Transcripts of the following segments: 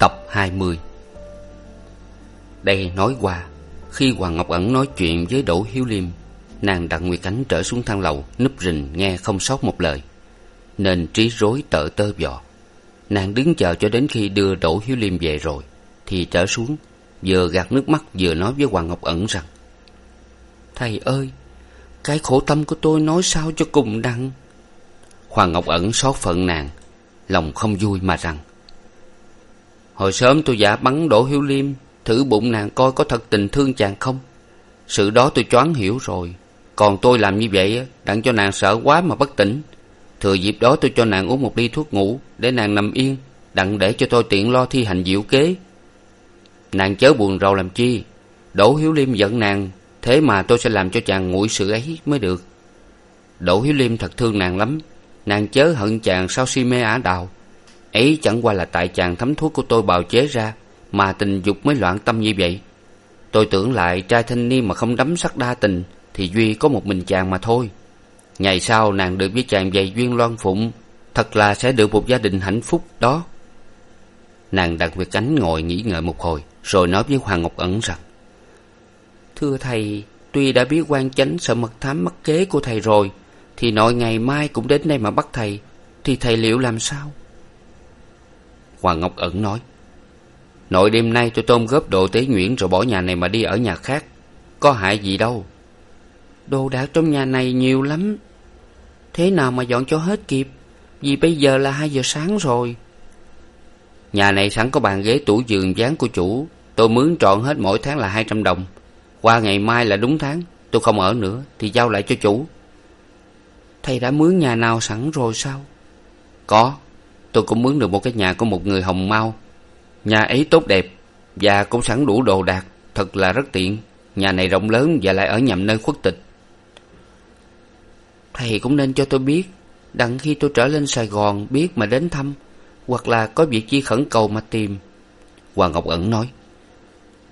Tập hai mươi. Đây nói qua, khi hoàng ngọc ẩn nói chuyện với đỗ hiếu liêm, nàng đặng nguyệt ánh trở xuống thang lầu, núp rình nghe không sót một lời. Nên trí rối tợ tơ vò. Nàng đứng chờ cho đến khi đưa đỗ hiếu liêm về rồi, thì trở xuống, vừa gạt nước mắt vừa nói với hoàng ngọc ẩn rằng, thầy ơi, cái khổ tâm của tôi nói sao cho cùng đặng? Hoàng ngọc ẩn xót phận nàng, lòng không vui mà rằng hồi sớm tôi giả bắn đỗ hiếu liêm, thử bụng nàng coi có thật tình thương chàng không? Sự đó tôi choáng hiểu rồi. Còn tôi làm như vậy đặng cho nàng sợ quá mà bất tỉnh. Thừa dịp đó tôi cho nàng uống một ly thuốc ngủ để nàng nằm yên, đặng để cho tôi tiện lo thi hành diệu kế. Nàng chớ buồn rầu làm chi. Đỗ hiếu liêm giận nàng, thế mà tôi sẽ làm cho chàng nguội sự ấy mới được. Đỗ hiếu liêm thật thương nàng lắm. Nàng chớ hận chàng sao si mê ả đào ấy chẳng qua là tại chàng thấm thuốc của tôi bào chế ra mà tình dục mới loạn tâm như vậy. Tôi tưởng lại trai thanh niên mà không đắm sắc đa tình thì duy có một mình chàng mà thôi. Ngày sau nàng được với chàng dày duyên loan phụng, thật là sẽ được một gia đình hạnh phúc đó. Nàng đặt việc cánh ngồi nghĩ ngợi một hồi, rồi nói với hoàng ngọc ẩn rằng, thưa thầy, tuy đã biết quan chánh sợ mật thám mắc kế của thầy rồi, thì nội ngày mai cũng đến đây mà bắt thầy, thì thầy liệu làm sao? Hoàng ngọc ẩn nói, nội đêm nay tôi tôm góp đồ tế nhuyễn rồi bỏ nhà này mà đi ở nhà khác, có hại gì đâu. Đồ đạc trong nhà này nhiều lắm. Thế nào mà dọn cho hết kịp? Vì bây giờ là hai giờ sáng rồi. Nhà này sẵn có bàn ghế tủ giường dáng của chủ. Tôi mướn trọn hết mỗi tháng là hai trăm đồng. Qua ngày mai là đúng tháng. Tôi không ở nữa thì giao lại cho chủ. Thầy đã mướn nhà nào sẵn rồi sao? Có tôi cũng mướn được một cái nhà của một người hồng mau nhà ấy tốt đẹp và cũng sẵn đủ đồ đạc. Thật là rất tiện. Nhà này rộng lớn và lại ở nhầm nơi khuất tịch. Thầy cũng nên cho tôi biết, đặng khi tôi trở lên sài gòn biết mà đến thăm, hoặc là có việc chi khẩn cầu mà tìm. Hoàng ngọc ẩn nói,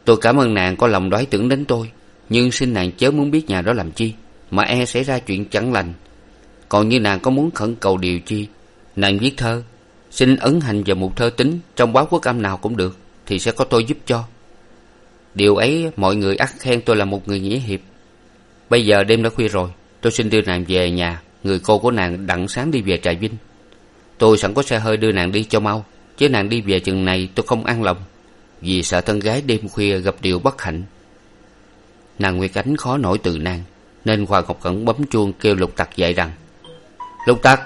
tôi cảm ơn nàng có lòng đoái tưởng đến tôi, nhưng xin nàng chớ muốn biết nhà đó làm chi, mà e xảy ra chuyện chẳng lành. Còn như nàng có muốn khẩn cầu điều chi, nàng viết thơ xin ấn hành vào một thơ tính, trong báo quốc âm nào cũng được, thì sẽ có tôi giúp cho. Điều ấy mọi người ắt khen tôi là một người nghĩa hiệp. Bây giờ đêm đã khuya rồi, tôi xin đưa nàng về nhà, người cô của nàng đặng sáng đi về trà vinh. Tôi sẵn có xe hơi đưa nàng đi cho mau, chứ nàng đi về chừng này tôi không an lòng, vì sợ thân gái đêm khuya gặp điều bất hạnh. Nàng nguyệt ánh khó nổi từ nàng, nên hoàng ngọc cẩn bấm chuông kêu lục tặc dậy rằng, lục tặc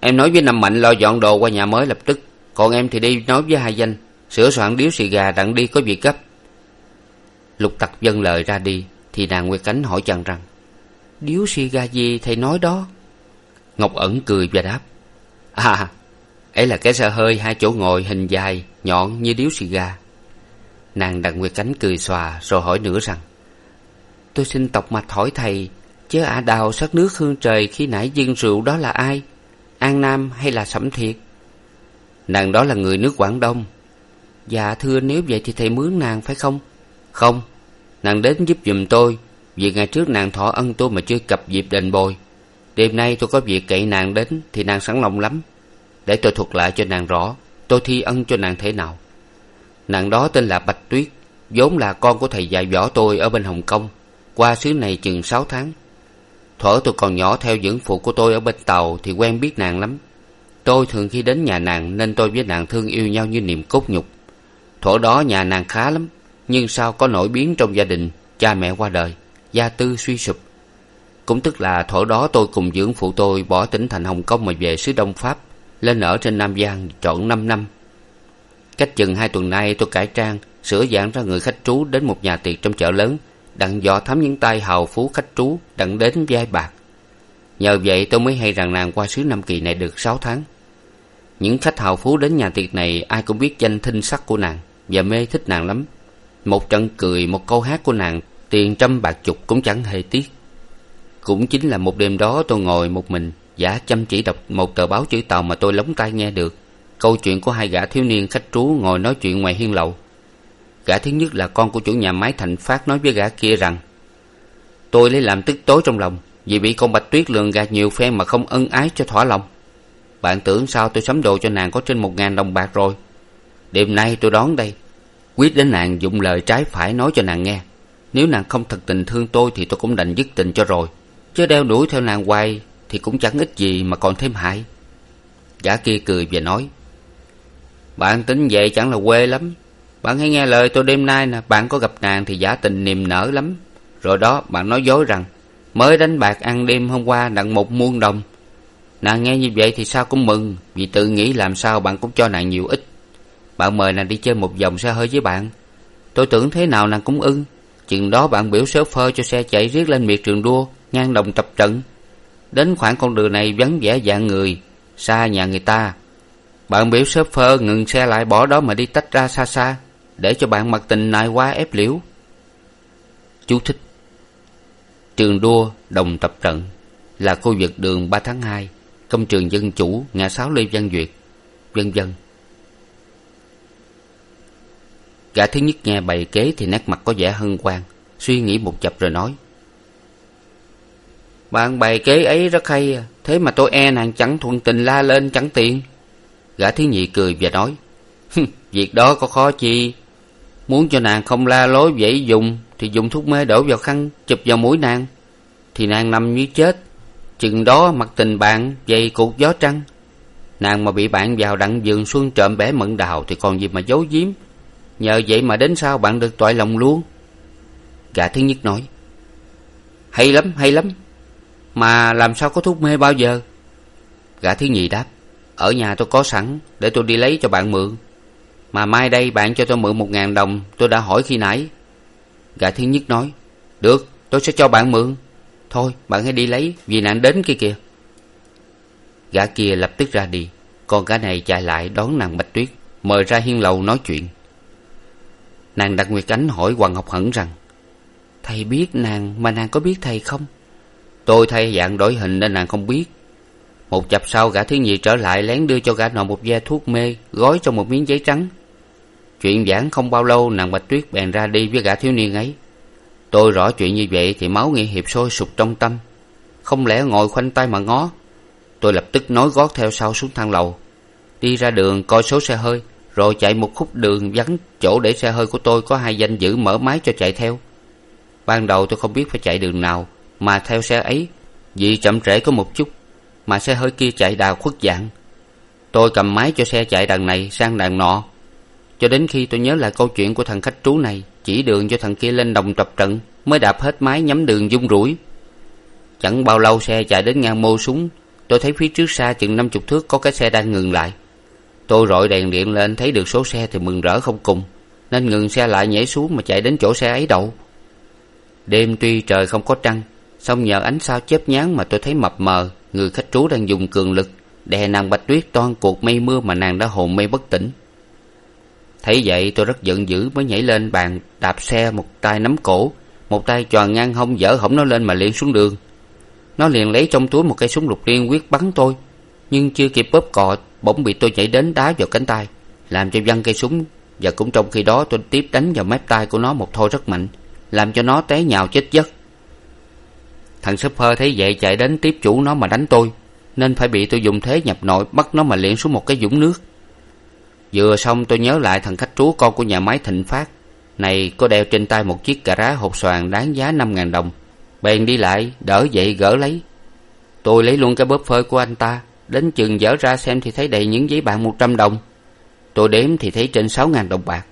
em nói với năm mạnh lo dọn đồ qua nhà mới lập tức. Còn em thì đi nói với hai danh. Sửa soạn điếu xì gà đặng đi có việc gấp. Lục tặc vâng lời ra đi, thì nàng nguyệt cánh hỏi chàng rằng, điếu xì gà gì thầy nói đó? Ngọc ẩn cười và đáp à ấy là cái xe hơi hai chỗ ngồi hình dài, nhọn như điếu xì gà. Nàng đặng nguyệt cánh cười xòa rồi hỏi nữa rằng, tôi xin tọc mạch hỏi thầy chớ ả đào sắc nước hương trời khi nãy dưng rượu đó là ai? An nam hay là sẩm thiệt? Nàng đó là người nước quảng đông. Dạ thưa, nếu vậy thì thầy mướn nàng phải không? Không. Nàng đến giúp giùm tôi, vì ngày trước nàng thọ ân tôi mà chưa cập dịp đền bồi. Đêm nay tôi có việc cậy nàng đến thì nàng sẵn lòng lắm. Để tôi thuật lại cho nàng rõ, tôi thi ân cho nàng thế nào. Nàng đó tên là bạch tuyết, vốn là con của thầy dạy võ tôi ở bên hồng kông, qua xứ này chừng sáu tháng thuở tôi còn nhỏ theo dưỡng phụ của tôi ở bên tàu thì quen biết nàng lắm. Tôi thường khi đến nhà nàng nên tôi với nàng thương yêu nhau như niềm cốt nhục. Thuở đó nhà nàng khá lắm, nhưng sao có nổi biến trong gia đình, cha mẹ qua đời, gia tư suy sụp. Cũng tức là thuở đó tôi cùng dưỡng phụ tôi bỏ tỉnh thành hồng kông mà về xứ đông pháp, lên ở trên nam giang trọn năm năm. Cách chừng hai tuần nay tôi cải trang, sửa dạng ra người khách trú đến một nhà tiệc trong chợ lớn đặng dò thắm những tay hào phú khách trú đặng đến giai bạc. Nhờ vậy tôi mới hay rằng nàng qua xứ nam kỳ này được sáu tháng. Những khách hào phú đến nhà tiệc này ai cũng biết danh thinh sắc của nàng và mê thích nàng lắm. Một trận cười, một câu hát của nàng, tiền trăm bạc chục cũng chẳng hề tiếc. Cũng chính là một đêm đó tôi ngồi một mình, giả chăm chỉ đọc một tờ báo chữ tàu mà tôi lóng tai nghe được. Câu chuyện của hai gã thiếu niên khách trú ngồi nói chuyện ngoài hiên lậu gã thứ nhất là con của chủ nhà máy thạnh phát nói với gã kia rằng, tôi lấy làm tức tối trong lòng, vì bị con bạch tuyết lường gạt nhiều phen mà không ân ái cho thỏa lòng. Bạn tưởng sao tôi sắm đồ cho nàng có trên một ngàn đồng bạc rồi. Đêm nay tôi đón đây. Quyết đến nàng dụng lời trái phải nói cho nàng nghe. Nếu nàng không thật tình thương tôi thì tôi cũng đành dứt tình cho rồi. Chứ đeo đuổi theo nàng hoài thì cũng chẳng ích gì mà còn thêm hại. Gã kia cười và nói, bạn tính vậy chẳng là quê lắm bạn hãy nghe lời tôi đêm nay nè. Bạn có gặp nàng thì giả tình niềm nở lắm. Rồi đó, bạn nói dối rằng, mới đánh bạc ăn đêm hôm qua đặng một muôn đồng. Nàng nghe như vậy thì sao cũng mừng, vì tự nghĩ làm sao bạn cũng cho nàng nhiều ít. Bạn mời nàng đi chơi một vòng xe hơi với bạn. Tôi tưởng thế nào nàng cũng ưng. Chừng đó bạn biểu sớ phơ cho xe chạy riết lên miệt trường đua, ngang đồng tập trận. Đến khoảng con đường này vắng vẻ dạng người, xa nhà người ta. Bạn biểu sớ phơ ngừng xe lại, bỏ đó mà đi tách ra xa xa để cho bạn mặc tình nài qua ép liễu. Chú thích. Trường đua đồng tập trận là khu vực đường ba tháng hai, công trường dân chủ ngã sáu lê văn duyệt, vân vân. Gã thứ nhất nghe bày kế thì nét mặt có vẻ hân hoan, suy nghĩ một chập rồi nói. Bạn bày kế ấy rất hay à. thế mà tôi e nàng chẳng thuận tình la lên chẳng tiện. Gã thứ nhị cười và nói việc đó có khó chi muốn cho nàng không la lối vẫy dùng, thì dùng thuốc mê đổ vào khăn, chụp vào mũi nàng. Thì nàng nằm như chết. Chừng đó, mặt tình bạn dày cột gió trăng. Nàng mà bị bạn vào đặng vườn xuân trộm bẻ mận đào, thì còn gì mà giấu giếm. Nhờ vậy mà đến sau bạn được toại lòng luôn? Gã thứ nhất nói, hay lắm hay lắm. Mà làm sao có thuốc mê bao giờ? Gã thứ nhì đáp, ở nhà tôi có sẵn, để tôi đi lấy cho bạn mượn mà mai đây bạn cho tôi mượn một ngàn đồng, tôi đã hỏi khi nãy. Gã thứ nhất nói, được, tôi sẽ cho bạn mượn. Thôi, bạn hãy đi lấy, vì nạn đến kia kìa. Gã kia lập tức ra đi. Còn gã này chạy lại đón nàng bạch tuyết, mời ra hiên lầu nói chuyện. Nàng đặt nguyệt ánh hỏi hoàng ngọc hẩn rằng, thầy biết nàng mà nàng có biết thầy không? Tôi thay dạng đổi hình nên nàng không biết. Một chập sau, gã thứ nhì trở lại lén đưa cho gã nọ một ve thuốc mê, gói trong một miếng giấy trắng chuyện giảng không bao lâu, nàng bạch tuyết bèn ra đi với gã thiếu niên ấy. Tôi rõ chuyện như vậy thì máu nghĩa hiệp sôi sục trong tâm. Không lẽ ngồi khoanh tay mà ngó? Tôi lập tức nối gót theo sau xuống thang lầu. Đi ra đường, coi số xe hơi, rồi chạy một khúc đường vắng chỗ để xe hơi của tôi có hai danh dữ mở máy cho chạy theo. Ban đầu tôi không biết phải chạy đường nào, mà theo xe ấy, vì chậm trễ có một chút, mà xe hơi kia chạy đào khuất dạng. Tôi cầm máy cho xe chạy đằng này sang đằng nọ cho đến khi tôi nhớ lại câu chuyện của thằng khách trú này, chỉ đường cho thằng kia lên đồng tập trận, mới đạp hết máy nhắm đường dung rủi. Chẳng bao lâu xe chạy đến ngang mô súng tôi thấy phía trước xa chừng năm chục thước có cái xe đang ngừng lại. Tôi rọi đèn điện lên thấy được số xe thì mừng rỡ không cùng, nên ngừng xe lại nhảy xuống mà chạy đến chỗ xe ấy đậu. Đêm tuy trời không có trăng, song nhờ ánh sao chớp nháng mà tôi thấy mập mờ, người khách trú đang dùng cường lực, đè nàng bạch tuyết toan cuộc mây mưa mà nàng đã hồn mây bất tỉnh thấy vậy tôi rất giận dữ mới nhảy lên bàn đạp xe một tay nắm cổ, một tay choàng ngang hông dở hổng nó lên mà liền xuống đường. Nó liền lấy trong túi một cây súng lục liên quyết bắn tôi, nhưng chưa kịp bóp cò, bỗng bị tôi nhảy đến đá vào cánh tay, làm cho văng cây súng. Và cũng trong khi đó tôi tiếp đánh vào mép tay của nó một thôi rất mạnh, làm cho nó té nhào chết giấc. Thằng súp hơ thấy vậy chạy đến tiếp chủ nó mà đánh tôi, nên phải bị tôi dùng thế nhập nội bắt nó mà liệng xuống một cái vũng nước vừa xong tôi nhớ lại thằng khách trú con của nhà máy thịnh phát. Này có đeo trên tay một chiếc cà rá hột xoàn đáng giá năm ngàn đồng. Bèn đi lại, đỡ dậy gỡ lấy. Tôi lấy luôn cái bóp phơi của anh ta. Đến chừng dở ra xem thì thấy đầy những giấy bạc một trăm đồng. Tôi đếm thì thấy trên sáu ngàn đồng bạc.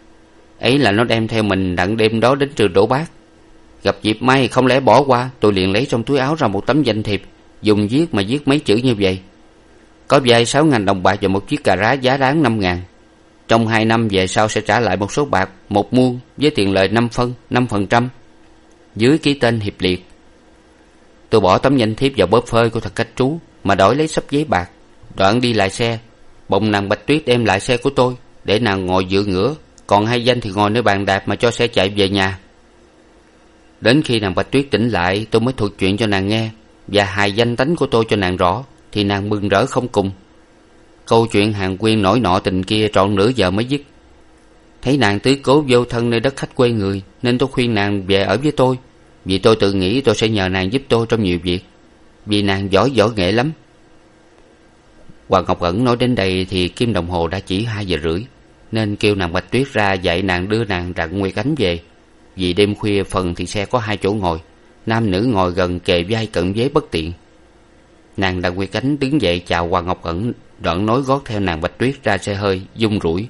Ấy là nó đem theo mình đặng đêm đó đến trường đổ bát. Gặp dịp may không lẽ bỏ qua, tôi liền lấy trong túi áo ra một tấm danh thiệp, dùng viết mà viết mấy chữ như vậy. Có vay sáu ngàn đồng bạc và một chiếc cà rá giá đáng năm ngàn trong hai năm về sau sẽ trả lại một số bạc, một muôn với tiền lời năm phân, năm phần trăm dưới ký tên hiệp liệt. Tôi bỏ tấm danh thiếp vào bóp phơi của thật cách trú mà đổi lấy sấp giấy bạc. Đoạn đi lại xe bồng nàng bạch tuyết đem lại xe của tôi để nàng ngồi dựa ngửa, còn hai danh thì ngồi nơi bàn đạp mà cho xe chạy về nhà. Đến khi nàng bạch tuyết tỉnh lại, tôi mới thuật chuyện cho nàng nghe, và hài danh tánh của tôi cho nàng rõ, thì nàng mừng rỡ không cùng câu chuyện hàng quyên nổi nọ tình kia trọn nửa giờ mới dứt. Thấy nàng tứ cố vô thân nơi đất khách quê người, nên tôi khuyên nàng về ở với tôi, vì tôi tự nghĩ tôi sẽ nhờ nàng giúp tôi trong nhiều việc, vì nàng giỏi võ nghệ lắm. Hoàng ngọc ẩn nói đến đây thì kim đồng hồ đã chỉ hai giờ rưỡi, nên kêu nàng bạch tuyết ra dạy nàng đưa nàng đặng nguyệt ánh về. Vì đêm khuya phần thì xe có hai chỗ ngồi, nam nữ ngồi gần kề vai cận vế bất tiện. Nàng đặng nguyệt ánh đứng dậy chào hoàng ngọc ẩn đoạn nối gót theo nàng bạch tuyết ra xe hơi dung rủi.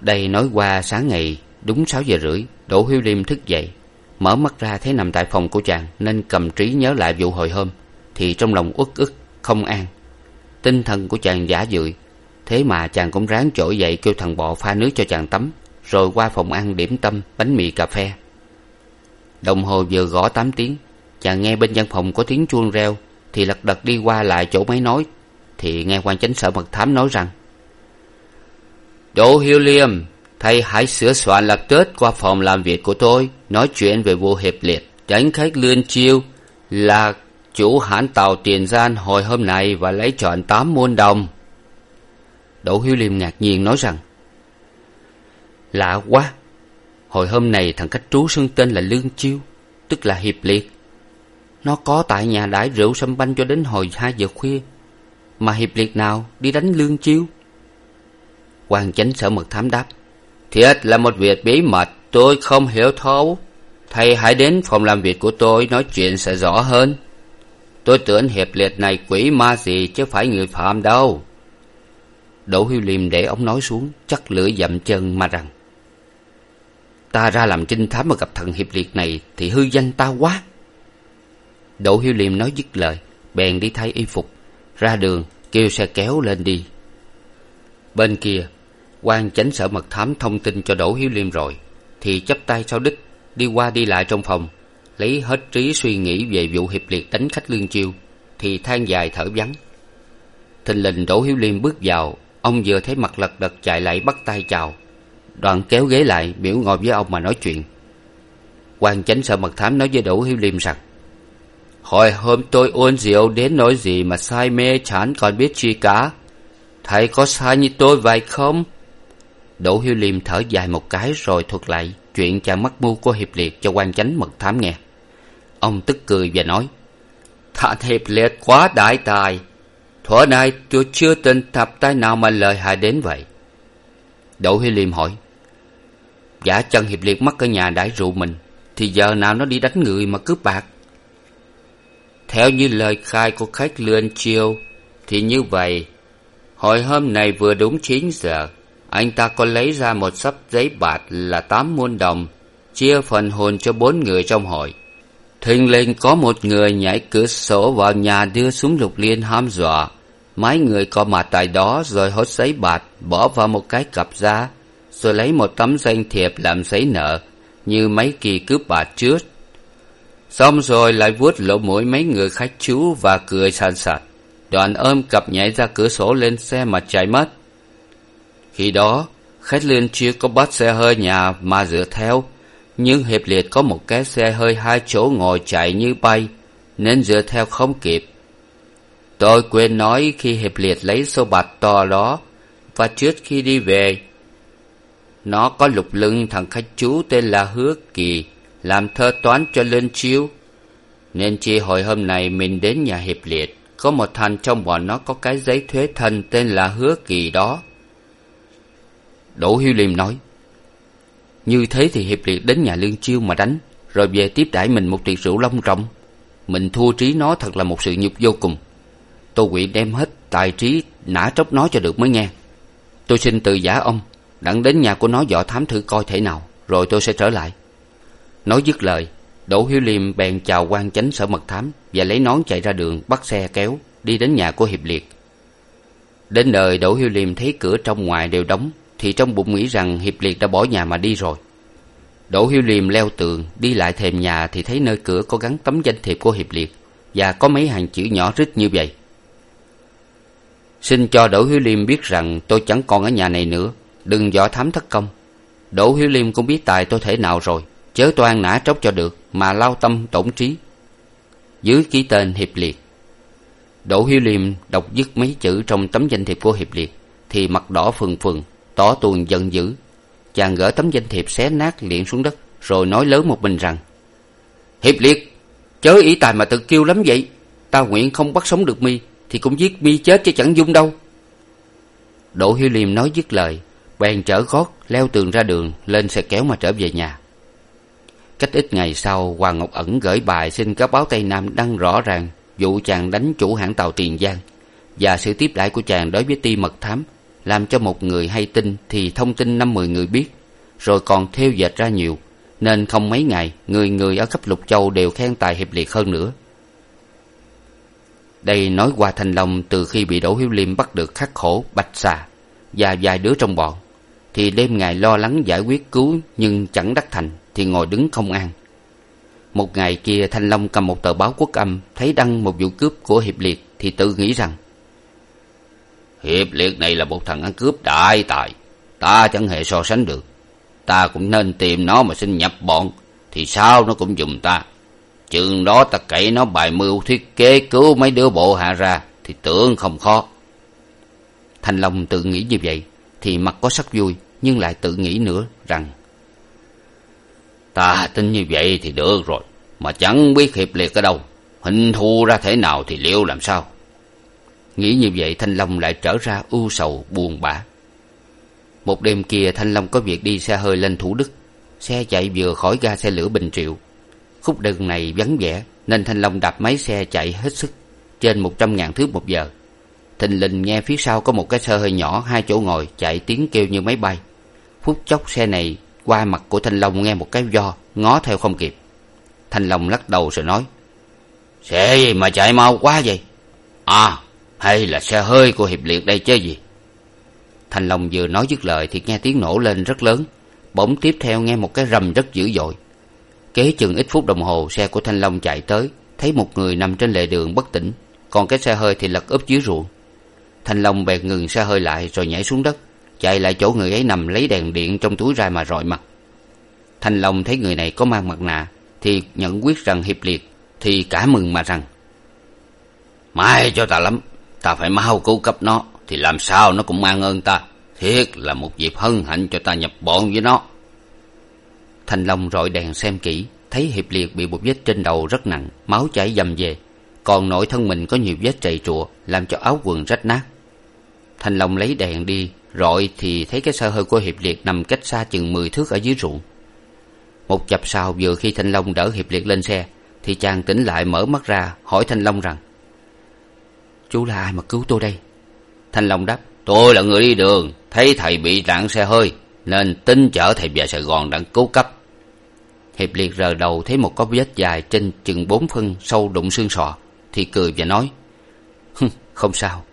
Đây nói qua sáng ngày, đúng sáu giờ rưỡi, đỗ hiếu liêm thức dậy, mở mắt ra thấy nằm tại phòng của chàng nên cầm trí nhớ lại vụ hồi hôm, thì trong lòng uất ức, không an. Tinh thần của chàng giả dưỡi thế mà chàng cũng ráng chổi dậy kêu thằng bọ pha nước cho chàng tắm, rồi qua phòng ăn điểm tâm, bánh mì cà phê. Đồng hồ vừa gõ tám tiếng, chàng nghe bên văn phòng có tiếng chuông reo thì lật đật đi qua lại chỗ máy nói. Thì nghe quan chánh sở mật thám nói rằng đỗ hiếu liêm, thầy hãy sửa soạn lập tết qua phòng làm việc của tôi, nói chuyện về vụ hiệp liệt tránh khách lươn chiêu là chủ hãn tàu tiền gian hồi hôm nay và lấy chọn tám muôn đồng. Đỗ hiếu liêm ngạc nhiên nói rằng, lạ quá, hồi hôm này thằng khách trú xưng tên là lương chiêu, tức là hiệp liệt nó có tại nhà đãi rượu sâm banh cho đến hồi hai giờ khuya. Mà hiệp liệt nào đi đánh lương chiêu? Quan chánh sở mật thám đáp, thiệt là một việc bí mật, tôi không hiểu thấu. Thầy hãy đến phòng làm việc của tôi nói chuyện sẽ rõ hơn. Tôi tưởng hiệp liệt này quỷ ma gì chứ phải người phạm đâu. Đỗ hiếu liêm để ông nói xuống, chắc lưỡi dậm chân mà rằng, ta ra làm trinh thám mà gặp thằng hiệp liệt này thì hư danh ta quá đỗ hiếu liêm nói dứt lời, bèn đi thay y phục, ra đường kêu xe kéo lên đi. Bên kia, quan chánh sở mật thám thông tin cho đỗ hiếu liêm rồi, thì chắp tay sau đích, đi qua đi lại trong phòng, lấy hết trí suy nghĩ về vụ hiệp liệt đánh khách lương chiêu, thì than dài thở vắng. Thình lình đỗ hiếu liêm bước vào, ông vừa thấy mặt lật đật chạy lại bắt tay chào, đoạn kéo ghế lại biểu ngồi với ông mà nói chuyện. Quan chánh sở mật thám nói với đỗ hiếu liêm rằng hồi hôm tôi uống rượu đến nói gì mà say mê chán còn biết chi cả. Thầy có sai như tôi vậy không? Đỗ hiếu liêm thở dài một cái rồi thuật lại chuyện chàng mắc mưu của hiệp liệt cho quan chánh mật thám nghe. Ông tức cười và nói thằng hiệp liệt quá đại tài. Thuở nay tôi chưa tin thập tay nào mà lời hại đến vậy. Đỗ hiếu liêm hỏi, giả chân hiệp liệt mắc ở nhà đãi rượu mình, thì giờ nào nó đi đánh người mà cướp bạc? Theo như lời khai của khách lươn chiêu thì như vậy hồi hôm này vừa đúng chín giờ anh ta có lấy ra một sấp giấy bạt là tám muôn đồng chia phần hồn cho bốn người trong hội. Thình lình có một người nhảy cửa sổ vào nhà đưa súng lục liên hăm dọa. Mấy người có mặt tại đó rồi hốt giấy bạt bỏ vào một cái cặp ra, rồi lấy một tấm danh thiệp làm giấy nợ như mấy kỳ cướp bạt trước xong rồi lại vuốt lỗ mũi mấy người khách chú và cười sàn sạt. Đoàn ôm cặp nhảy ra cửa sổ lên xe mà chạy mất. Khi đó, khách liên chưa có bắt xe hơi nhà mà dựa theo, nhưng hiệp liệt có một cái xe hơi hai chỗ ngồi chạy như bay, nên dựa theo không kịp. Tôi quên nói khi hiệp liệt lấy số bạc to đó, và trước khi đi về, nó có lục lưng thằng khách chú tên là hứa kỳ làm thơ toán cho lên chiếu. Nên chi hồi hôm nay mình đến nhà hiệp liệt, có một thằng trong bọn nó có cái giấy thuế thân tên là hứa kỳ đó. Đỗ hiếu liêm nói, như thế thì hiệp liệt đến nhà lương chiêu mà đánh, rồi về tiếp đãi mình một tiệc rượu long trọng. Mình thua trí nó thật là một sự nhục vô cùng. Tôi quỵ đem hết tài trí nã tróc nó cho được mới nghe. Tôi xin từ giả ông, đặng đến nhà của nó dò thám thử coi thể nào, rồi tôi sẽ trở lại nói dứt lời, đỗ hiếu liêm bèn chào quan chánh sở mật thám và lấy nón chạy ra đường, bắt xe kéo, đi đến nhà của hiệp liệt. Đến nơi, đỗ hiếu liêm thấy cửa trong ngoài đều đóng, thì trong bụng nghĩ rằng hiệp liệt đã bỏ nhà mà đi rồi. Đỗ hiếu liêm leo tường, đi lại thềm nhà thì thấy nơi cửa có gắn tấm danh thiệp của hiệp liệt và có mấy hàng chữ nhỏ rít như vậy. Xin cho đỗ hiếu liêm biết rằng tôi chẳng còn ở nhà này nữa, đừng dò thám thất công. Đỗ hiếu liêm cũng biết tài tôi thể nào rồi chớ toan nã tróc cho được, mà lao tâm tổn trí. Dưới ký tên hiệp liệt, đỗ hiếu liêm đọc dứt mấy chữ trong tấm danh thiệp của hiệp liệt, thì mặt đỏ phừng phừng, tỏ tuồng giận dữ. Chàng gỡ tấm danh thiệp xé nát liệng xuống đất, rồi nói lớn một mình rằng, hiệp liệt, chớ ý tài mà tự kêu lắm vậy. Ta nguyện không bắt sống được mi, thì cũng giết mi chết chứ chẳng dung đâu. Đỗ hiếu liêm nói dứt lời, bèn chở gót leo tường ra đường, lên xe kéo mà trở về nhà cách ít ngày sau hoàng ngọc ẩn gửi bài xin các báo tây nam đăng rõ ràng vụ chàng đánh chủ hãng tàu tiền giang. Và sự tiếp đãi của chàng đối với ti mật thám làm cho một người hay tin thì thông tin năm mười người biết, rồi còn thêu dệt ra nhiều. Nên không mấy ngày, người người ở khắp lục châu đều khen tài hiệp liệt hơn nữa. Đây nói qua thanh long từ khi bị đỗ hiếu liêm bắt được khắc khổ, bạch xà và vài đứa trong bọn, thì đêm ngày lo lắng giải quyết cứu nhưng chẳng đắc thành thì ngồi đứng không an. Một ngày kia, thanh long cầm một tờ báo quốc âm, thấy đăng một vụ cướp của hiệp liệt thì tự nghĩ rằng, hiệp liệt này là một thằng ăn cướp đại tài, ta chẳng hề so sánh được. Ta cũng nên tìm nó mà xin nhập bọn, thì sao nó cũng giùm ta. Chừng đó ta cậy nó bài mưu thiết kế cứu mấy đứa bộ hạ ra, thì tưởng không khó. Thanh long tự nghĩ như vậy, thì mặt có sắc vui, nhưng lại tự nghĩ nữa rằng ta tin như vậy thì được rồi, mà chẳng biết hiệp liệt ở đâu. Hình thù ra thế nào thì liệu làm sao? Nghĩ như vậy thanh long lại trở ra ưu sầu, buồn bã. Một đêm kia thanh long có việc đi xe hơi lên thủ đức. Xe chạy vừa khỏi ga xe lửa bình triệu. Khúc đường này vắng vẻ, nên thanh long đạp máy xe chạy hết sức, trên một trăm ngàn thước một giờ. Thình lình nghe phía sau có một cái xe hơi nhỏ, hai chỗ ngồi, chạy tiếng kêu như máy bay. Phút chốc xe này qua mặt của thanh long nghe một cái do, ngó theo không kịp. Thanh long lắc đầu rồi nói, xe gì mà chạy mau quá vậy? À hay là xe hơi của hiệp liệt đây chứ gì? Thanh long vừa nói dứt lời thì nghe tiếng nổ lên rất lớn. Bỗng tiếp theo nghe một cái rầm rất dữ dội. Kế chừng ít phút đồng hồ, xe của thanh long chạy tới, thấy một người nằm trên lề đường bất tỉnh. Còn cái xe hơi thì lật úp dưới ruộng. Thanh long bèn ngừng xe hơi lại rồi nhảy xuống đất chạy lại chỗ người ấy nằm lấy đèn điện trong túi ra mà rọi mặt. Thanh long thấy người này có mang mặt nạ, thì nhận quyết rằng hiệp liệt, thì cả mừng mà rằng, may cho ta lắm, ta phải mau cứu cấp nó, thì làm sao nó cũng mang ơn ta. Thiệt là một dịp hân hạnh cho ta nhập bọn với nó. Thanh long rọi đèn xem kỹ, thấy hiệp liệt bị một vết trên đầu rất nặng, máu chảy dầm về. Còn nội thân mình có nhiều vết trầy trụa, làm cho áo quần rách nát. Thanh long lấy đèn đi rọi thì thấy cái xe hơi của hiệp liệt nằm cách xa chừng mười thước ở dưới ruộng. Một chập sau, vừa khi thanh long đỡ hiệp liệt lên xe, thì chàng tỉnh lại mở mắt ra, hỏi thanh long rằng, chú là ai mà cứu tôi đây? Thanh long đáp, tôi là người đi đường, thấy thầy bị nạn xe hơi, nên tính chở thầy về sài gòn đặng cứu cấp. Hiệp liệt rờ đầu thấy một có vết dài trên chừng bốn phân sâu đụng xương sọ, thì cười và nói không sao.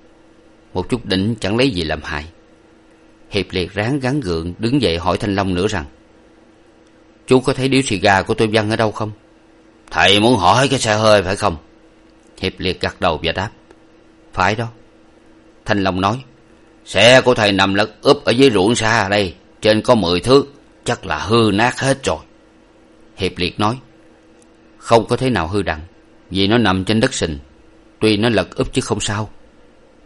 Một chút đỉnh chẳng lấy gì làm hại hiệp liệt ráng gắn gượng đứng dậy hỏi thanh long nữa rằng, chú có thấy điếu xì gà của tôi văng ở đâu không? Thầy muốn hỏi cái xe hơi phải không? Hiệp liệt gật đầu và đáp, phải đó. Thanh long nói, xe của thầy nằm lật úp ở dưới ruộng xa đây, trên có mười thước, chắc là hư nát hết rồi. Hiệp liệt nói, không có thế nào hư đặng, vì nó nằm trên đất sình, tuy nó lật úp chứ không sao.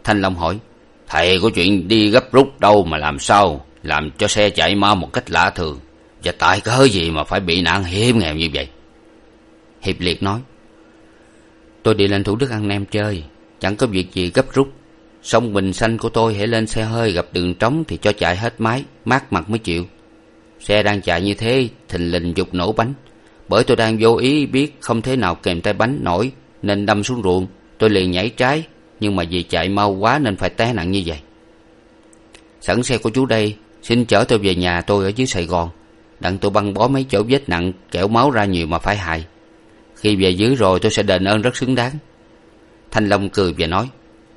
Thanh long hỏi thầy có chuyện đi gấp rút đâu mà làm sao, làm cho xe chạy mau một cách lạ thường. Và tại cớ gì mà phải bị nạn hiểm nghèo như vậy? Hiệp liệt nói, tôi đi lên thủ đức ăn nem chơi, chẳng có việc gì gấp rút. Sông bình xanh của tôi hãy lên xe hơi gặp đường trống thì cho chạy hết máy, mát mặt mới chịu. Xe đang chạy như thế, thình lình giục nổ bánh. Bởi tôi đang vô ý biết không thế nào kèm tay bánh nổi, nên đâm xuống ruộng, tôi liền nhảy trái nhưng mà vì chạy mau quá nên phải té nặng như vậy. Sẵn xe của chú đây, xin chở tôi về nhà tôi ở dưới sài gòn. Đặng tôi băng bó mấy chỗ vết nặng, kẻo máu ra nhiều mà phải hại. Khi về dưới rồi tôi sẽ đền ơn rất xứng đáng. Thanh long cười và nói,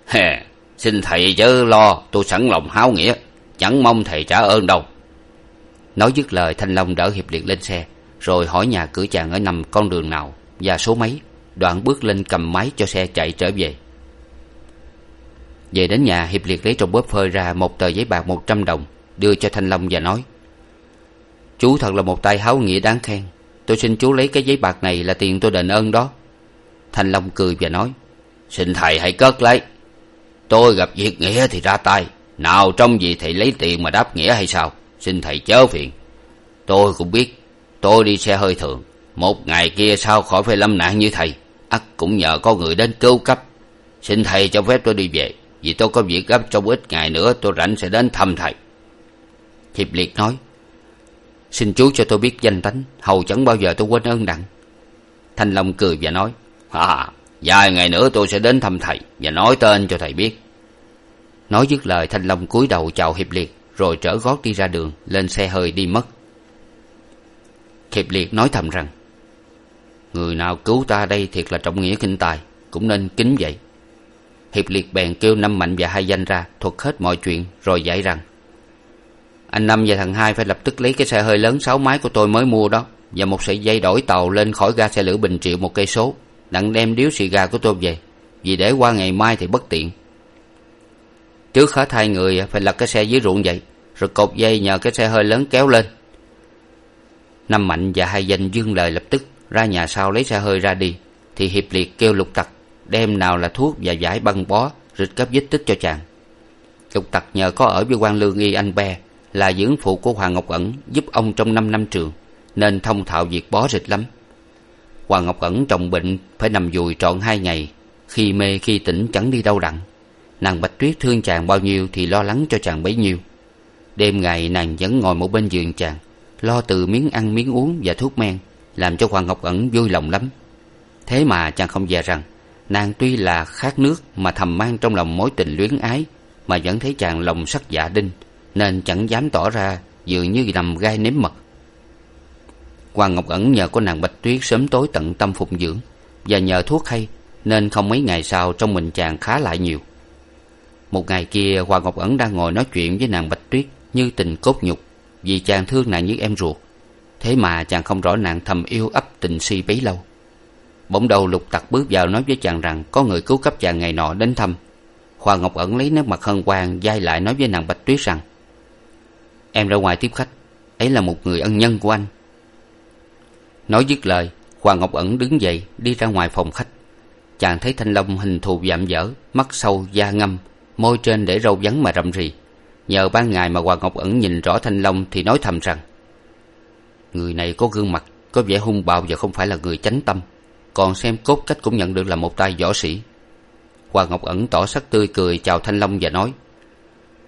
hè, xin thầy chớ lo, tôi sẵn lòng háo nghĩa, chẳng mong thầy trả ơn đâu. Nói dứt lời, thanh long đỡ hiệp liệt lên xe, rồi hỏi nhà cửa chàng ở nằm con đường nào và số mấy. Đoạn bước lên cầm máy cho xe chạy trở về về đến nhà, hiệp liệt lấy trong bóp phơi ra một tờ giấy bạc một trăm đồng, đưa cho thanh long và nói, chú thật là một tay háo nghĩa đáng khen. Tôi xin chú lấy cái giấy bạc này là tiền tôi đền ơn đó. Thanh long cười và nói, xin thầy hãy cất lấy. Tôi gặp việc nghĩa thì ra tay. Nào trong gì thầy lấy tiền mà đáp nghĩa hay sao? Xin thầy chớ phiền. Tôi cũng biết, tôi đi xe hơi thường. Một ngày kia sao khỏi phải lâm nạn như thầy? Ắt cũng nhờ có người đến cứu cấp. Xin thầy cho phép tôi đi về vì tôi có việc gấp, trong ít ngày nữa tôi rảnh sẽ đến thăm thầy. Hiệp liệt nói, xin chú cho tôi biết danh tánh, hầu chẳng bao giờ tôi quên ơn đặng. Thanh long cười và nói à vài ngày nữa tôi sẽ đến thăm thầy và nói tên cho thầy biết. Nói dứt lời, thanh long cúi đầu chào hiệp liệt, rồi trở gót đi ra đường, lên xe hơi đi mất. Hiệp liệt nói thầm rằng, người nào cứu ta đây thiệt là trọng nghĩa kinh tài, cũng nên kính vậy hiệp liệt bèn kêu năm mạnh và hai danh ra thuật hết mọi chuyện rồi dạy rằng, anh năm và thằng hai phải lập tức lấy cái xe hơi lớn sáu máy của tôi mới mua đó và một sợi dây đổi tàu lên khỏi ga xe lửa bình triệu một cây số, đặng đem điếu xì gà của tôi về, vì để qua ngày mai thì bất tiện. Trước hết hai người phải lật cái xe dưới ruộng vậy rồi cột dây nhờ cái xe hơi lớn kéo lên. Năm mạnh và hai danh dưng lời lập tức ra nhà sau lấy xe hơi ra đi, thì hiệp liệt kêu lục tặc đem nào là thuốc và giải băng bó rịch cấp vết tích cho chàng. Trục tặc nhờ có ở với quan lương y anh be là dưỡng phụ của hoàng ngọc ẩn giúp ông trong năm năm trường, nên thông thạo việc bó rịch lắm. Hoàng ngọc ẩn trọng bệnh phải nằm dùi trọn hai ngày, khi mê khi tỉnh chẳng đi đâu đặng. Nàng bạch tuyết thương chàng bao nhiêu thì lo lắng cho chàng bấy nhiêu. Đêm ngày nàng vẫn ngồi một bên giường chàng, lo từ miếng ăn miếng uống và thuốc men, làm cho hoàng ngọc ẩn vui lòng lắm. Thế mà chàng không dè rằng nàng tuy là khát nước mà thầm mang trong lòng mối tình luyến ái, mà vẫn thấy chàng lòng sắc dạ đinh, nên chẳng dám tỏ ra dường như nằm gai nếm mật. Hoàng ngọc ẩn nhờ có nàng bạch tuyết sớm tối tận tâm phụng dưỡng, và nhờ thuốc hay, nên không mấy ngày sau trong mình chàng khá lại nhiều. Một ngày kia hoàng ngọc ẩn đang ngồi nói chuyện với nàng bạch tuyết như tình cốt nhục, vì chàng thương nàng như em ruột. Thế mà chàng không rõ nàng thầm yêu ấp tình si bấy lâu bỗng đầu lục tặc bước vào nói với chàng rằng, có người cứu cấp chàng ngày nọ đến thăm. Hoàng ngọc ẩn lấy nét mặt hân hoan, dai lại nói với nàng bạch tuyết rằng, em ra ngoài tiếp khách, ấy là một người ân nhân của anh. Nói dứt lời hoàng ngọc ẩn đứng dậy, đi ra ngoài phòng khách. Chàng thấy thanh long hình thù vạm vỡ, mắt sâu, da ngâm, môi trên để râu vắng mà rậm rì. Nhờ ban ngày mà hoàng ngọc ẩn nhìn rõ thanh long thì nói thầm rằng, người này có gương mặt, có vẻ hung bạo và không phải là người chánh tâm còn xem cốt cách cũng nhận được là một tay võ sĩ. Hoàng ngọc ẩn tỏ sắc tươi cười chào thanh long và nói,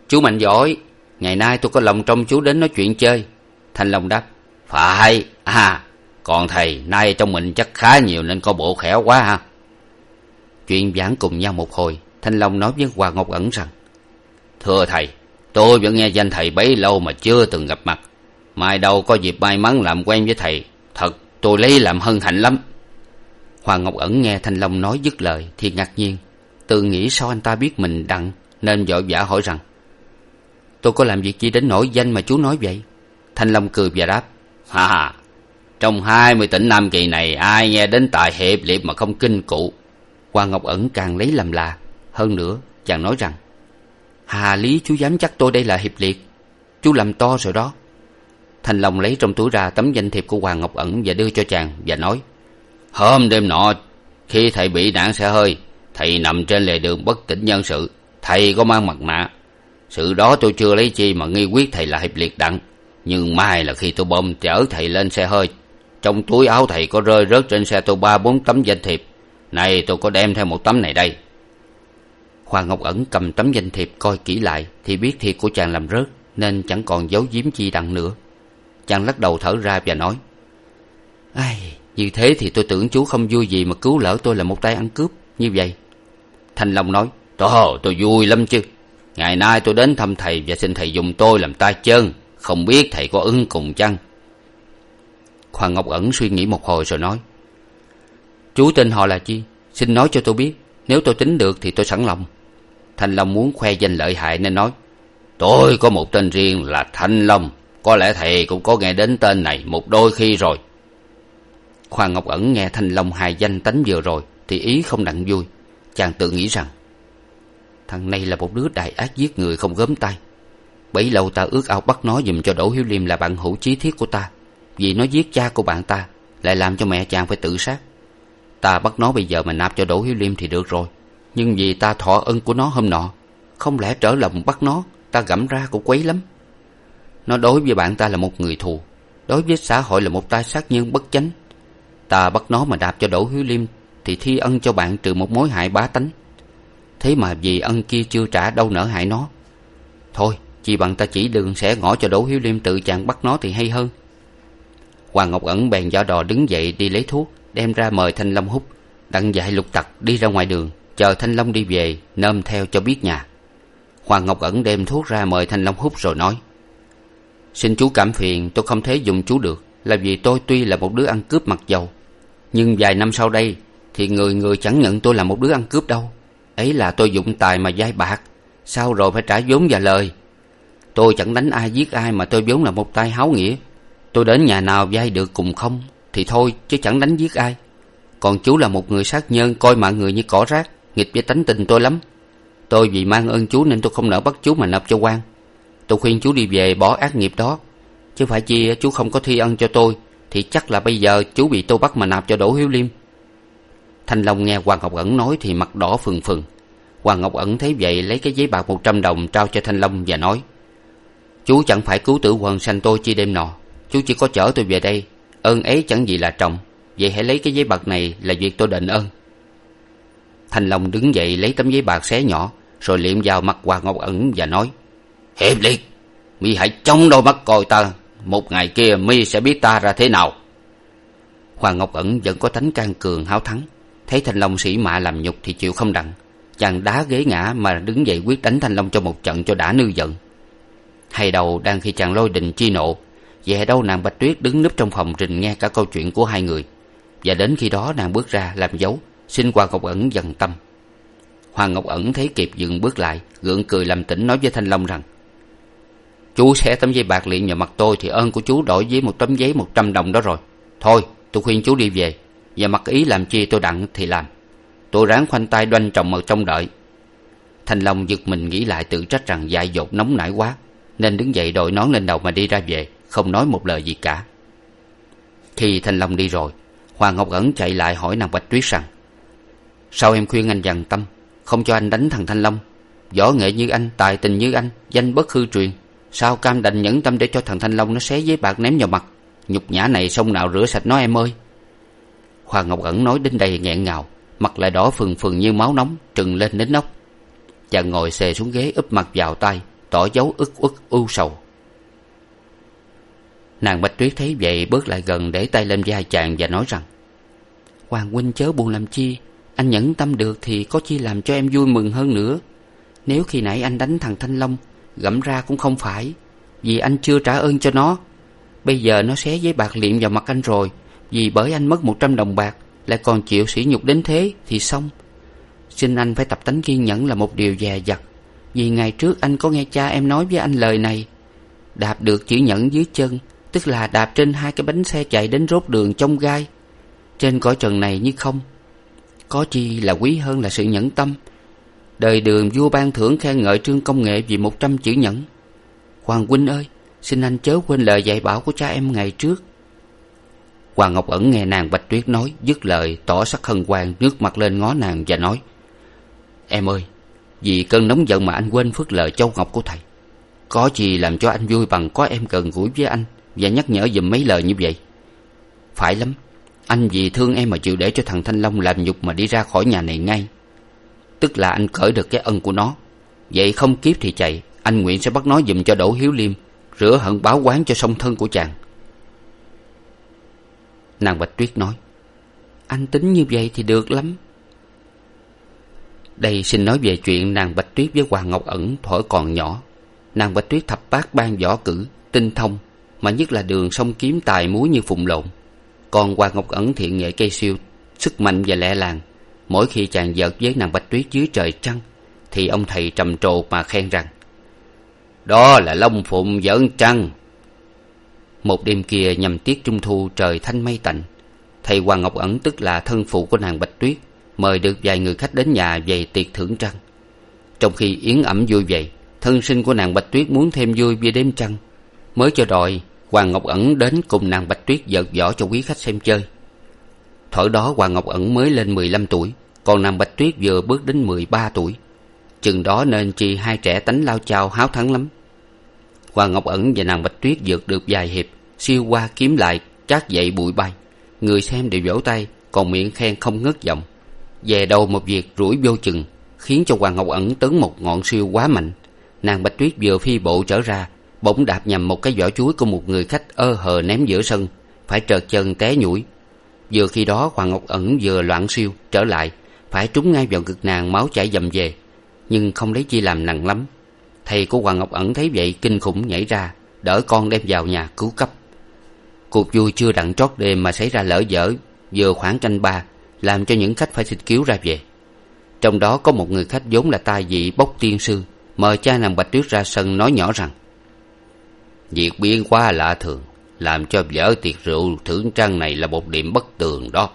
chú mạnh giỏi, ngày nay tôi có lòng trông chú đến nói chuyện chơi. Thanh long đáp, phải à còn thầy nay trong mình chắc khá nhiều nên có bộ khéo quá ha. Chuyện giảng cùng nhau một hồi, thanh long nói với hoàng ngọc ẩn rằng, thưa thầy, tôi vẫn nghe danh thầy bấy lâu mà chưa từng gặp mặt. Mai đâu có dịp may mắn làm quen với thầy. Thật, tôi lấy làm hân hạnh lắm hoàng ngọc ẩn nghe thanh long nói dứt lời thì ngạc nhiên. Tự nghĩ sao anh ta biết mình đặng, nên vội vã hỏi rằng, tôi có làm việc gì đến nỗi danh mà chú nói vậy? Thanh long cười và đáp hà trong hai mươi tỉnh nam kỳ này ai nghe đến tài hiệp liệt mà không kinh cụ? Hoàng ngọc ẩn càng lấy làm lạ. Hơn nữa, chàng nói rằng, hà lý chú dám chắc tôi đây là hiệp liệt, chú làm to rồi đó. Thanh long lấy trong túi ra tấm danh thiệp của hoàng ngọc ẩn và đưa cho chàng và nói hôm đêm nọ, khi thầy bị nạn xe hơi, thầy nằm trên lề đường bất tỉnh nhân sự. Thầy có mang mặt nạ. Sự đó tôi chưa lấy chi mà nghi quyết thầy là hiệp liệt đặng. Nhưng mai là khi tôi bơm chở thầy lên xe hơi. Trong túi áo thầy có rơi rớt trên xe tôi ba bốn tấm danh thiệp. Này tôi có đem theo một tấm này đây. Khoa ngọc ẩn cầm tấm danh thiệp coi kỹ lại thì biết thiệp của chàng làm rớt, nên chẳng còn giấu giếm chi đặng nữa. Chàng lắc đầu thở ra và nói, ai như thế thì tôi tưởng chú không vui gì mà cứu lỡ tôi là một tay ăn cướp, như vậy. Thanh long nói tôi tôi vui lắm chứ. Ngày nay tôi đến thăm thầy và xin thầy dùng tôi làm tay chân. Không biết thầy có ưng cùng chăng? Hoàng ngọc ẩn suy nghĩ một hồi rồi nói, chú tên họ là chi? Xin nói cho tôi biết. Nếu tôi tính được thì tôi sẵn lòng. Thanh long muốn khoe danh lợi hại nên nói, tôi có một tên riêng là thanh long. Có lẽ thầy cũng có nghe đến tên này một đôi khi rồi hoàng ngọc ẩn nghe thanh long hài danh tánh vừa rồi thì ý không đặng vui. Chàng tự nghĩ rằng, thằng này là một đứa đại ác giết người không gớm tay. Bấy lâu ta ước ao bắt nó giùm cho đỗ hiếu liêm là bạn hữu chí thiết của ta. Vì nó giết cha của bạn ta, lại làm cho mẹ chàng phải tự sát. Ta bắt nó bây giờ mà nạp cho đỗ hiếu liêm thì được rồi. Nhưng vì ta thọ ân của nó hôm nọ, không lẽ trở lòng bắt nó? Ta gẫm ra cũng quấy lắm. Nó đối với bạn ta là một người thù, đối với xã hội là một tay sát nhân bất chánh ta bắt nó mà đạp cho đỗ hiếu liêm, thì thi ân cho bạn trừ một mối hại bá tánh. Thế mà vì ân kia chưa trả đâu nỡ hại nó. Thôi, chỉ bằng ta chỉ đường sẽ ngỏ cho đỗ hiếu liêm tự chàng bắt nó thì hay hơn. Hoàng ngọc ẩn bèn giỏ đò đứng dậy đi lấy thuốc, đem ra mời thanh long hút. Đặng dạy lục tặc đi ra ngoài đường, chờ thanh long đi về, nôm theo cho biết nhà. Hoàng ngọc ẩn đem thuốc ra mời thanh long hút rồi nói, xin chú cảm phiền, tôi không thể dùng chú được, là vì tôi tuy là một đứa ăn cướp mặc dầu nhưng vài năm sau đây, thì người người chẳng nhận tôi là một đứa ăn cướp đâu. Ấy là tôi dụng tài mà dai bạc sau rồi phải trả vốn và lời? Tôi chẳng đánh ai giết ai mà tôi vốn là một tay háo nghĩa. Tôi đến nhà nào vay được cùng không, thì thôi chứ chẳng đánh giết ai. Còn chú là một người sát nhân, coi mọi người như cỏ rác, nghịch với tánh tình tôi lắm. Tôi vì mang ơn chú nên tôi không nỡ bắt chú mà nộp cho quan. Tôi khuyên chú đi về bỏ ác nghiệp đó, chứ phải chi chú không có thi ân cho tôi thì chắc là bây giờ chú bị tôi bắt mà nạp cho đỗ hiếu liêm. Thanh long nghe hoàng ngọc ẩn nói thì mặt đỏ phừng phừng. Hoàng ngọc ẩn thấy vậy lấy cái giấy bạc một trăm đồng trao cho thanh long và nói, chú chẳng phải cứu tử hoàng sanh tôi chi đêm nọ. Chú chỉ có chở tôi về đây. Ơn ấy chẳng gì là trọng. Vậy hãy lấy cái giấy bạc này là việc tôi đền ơn. Thanh long đứng dậy lấy tấm giấy bạc xé nhỏ, rồi liệm vào mặt hoàng ngọc ẩn và nói hiệp liệt. Mi hãy chống đôi mắt coi ta một ngày kia mi sẽ biết ta ra thế nào. Hoàng ngọc ẩn vẫn có tánh can cường háo thắng. Thấy thanh long sĩ mạ làm nhục thì chịu không đặng. Chàng đá ghế ngã mà đứng dậy quyết đánh thanh long cho một trận cho đã nư giận. Hay đầu đang khi chàng lôi đình chi nộ về đâu nàng bạch tuyết đứng núp trong phòng rình nghe cả câu chuyện của hai người. Và đến khi đó nàng bước ra làm dấu, xin hoàng ngọc ẩn dần tâm. Hoàng ngọc ẩn thấy kịp dừng bước lại, gượng cười làm tỉnh nói với thanh long rằng chú xé tấm giấy bạc liền vào mặt tôi thì ơn của chú đổi với một tấm giấy một trăm đồng đó rồi. Thôi, tôi khuyên chú đi về. Và mặc ý làm chi tôi đặng thì làm. Tôi ráng khoanh tay đoanh trồng ở trong đợi. Thanh long giật mình nghĩ lại tự trách rằng dại dột nóng nảy quá, nên đứng dậy đội nón lên đầu mà đi ra về, không nói một lời gì cả. Khi thanh long đi rồi hoàng ngọc ẩn chạy lại hỏi nàng bạch tuyết rằng, sao em khuyên anh dằn tâm? Không cho anh đánh thằng thanh long. Võ nghệ như anh, tài tình như anh, danh bất hư truyền sao cam đành nhẫn tâm để cho thằng thanh long nó xé giấy bạc ném vào mặt? Nhục nhã này sông nào rửa sạch nó em ơi. Hoàng ngọc ẩn nói đến đây nghẹn ngào, mặt lại đỏ phừng phừng như máu nóng, trừng lên đến nóc. Chàng ngồi xề xuống ghế úp mặt vào tay, tỏ dấu ức uất ưu sầu. Nàng bạch tuyết thấy vậy bước lại gần để tay lên vai chàng và nói rằng hoàng huynh chớ buồn làm chi, anh nhẫn tâm được thì có chi làm cho em vui mừng hơn nữa. Nếu khi nãy anh đánh thằng thanh long gẫm ra cũng không phải, vì anh chưa trả ơn cho nó. Bây giờ nó xé giấy bạc liệm vào mặt anh rồi, vì bởi anh mất một trăm đồng bạc, lại còn chịu sỉ nhục đến thế thì xong. Xin anh phải tập tánh kiên nhẫn là một điều dè dặt, vì ngày trước anh có nghe cha em nói với anh lời này. Đạp được chữ nhẫn dưới chân, tức là đạp trên hai cái bánh xe chạy đến rốt đường trong gai. Trên cõi trần này như không, có chi là quý hơn là sự nhẫn tâm đời đường vua ban thưởng khen ngợi trương công nghệ vì một trăm chữ nhẫn. Hoàng huynh ơi, xin anh chớ quên lời dạy bảo của cha em ngày trước. Hoàng ngọc ẩn nghe nàng bạch tuyết nói, dứt lời, tỏ sắc hân hoan nước mặt lên ngó nàng và nói, em ơi, vì cơn nóng giận mà anh quên phước lời châu ngọc của thầy. Có gì làm cho anh vui bằng có em gần gũi với anh và nhắc nhở giùm mấy lời như vậy? Phải lắm, anh vì thương em mà chịu để cho thằng thanh long làm nhục mà đi ra khỏi nhà này ngay tức là anh cởi được cái ân của nó. Vậy không kiếp thì chạy, anh nguyện sẽ bắt nó giùm cho đỗ hiếu liêm, rửa hận báo quán cho song thân của chàng. Nàng bạch tuyết nói, anh tính như vậy thì được lắm. Đây xin nói về chuyện nàng bạch tuyết với hoàng ngọc ẩn thuở còn nhỏ. Nàng bạch tuyết thập bát ban võ cử, tinh thông, mà nhất là đường sông kiếm tài múa như phụng lộn. Còn hoàng ngọc ẩn thiện nghệ cây siêu, sức mạnh và lẹ làng mỗi khi chàng giật với nàng bạch tuyết dưới trời trăng, thì ông thầy trầm trồ mà khen rằng, đó là long phụng giỡn trăng. Một đêm kia nhằm tiết trung thu trời thanh mây tạnh, thầy hoàng ngọc ẩn tức là thân phụ của nàng bạch tuyết, mời được vài người khách đến nhà về tiệc thưởng trăng. Trong khi yến ẩm vui vậy thân sinh của nàng bạch tuyết muốn thêm vui với đêm trăng. Mới cho đòi, hoàng ngọc ẩn đến cùng nàng bạch tuyết vợt võ cho quý khách xem chơi. Thuở đó hoàng ngọc ẩn mới lên mười lăm tuổi còn nàng bạch tuyết vừa bước đến mười ba tuổi. Chừng đó nên chi hai trẻ tánh lao chao háo thắng lắm. Hoàng ngọc ẩn và nàng bạch tuyết vượt được vài hiệp, siêu qua kiếm lại chát dậy bụi bay. Người xem đều vỗ tay, còn miệng khen không ngớt giọng. Về đầu một việc rủi vô chừng, khiến cho hoàng ngọc ẩn tấn một ngọn siêu quá mạnh. Nàng bạch tuyết vừa phi bộ trở ra, bỗng đạp nhầm một cái vỏ chuối của một người khách ơ hờ ném giữa sân, phải trợt chân té nhủi. Vừa khi đó hoàng ngọc ẩn vừa loạn siêu, trở lại phải trúng ngay vào ngực nàng máu chảy dầm về, nhưng không lấy chi làm nặng lắm. Thầy của hoàng ngọc ẩn thấy vậy kinh khủng nhảy ra, đỡ con đem vào nhà cứu cấp. Cuộc vui chưa đặng trót đêm mà xảy ra lỡ dở, vừa khoảng canh ba, làm cho những khách phải xịt cứu ra về. Trong đó có một người khách vốn là tai dị bốc tiên sư, mời cha nàng bạch tuyết ra sân nói nhỏ rằng, việc biến quá lạ thường, làm cho vở tiệc rượu thưởng trăng này là một điểm bất tường đó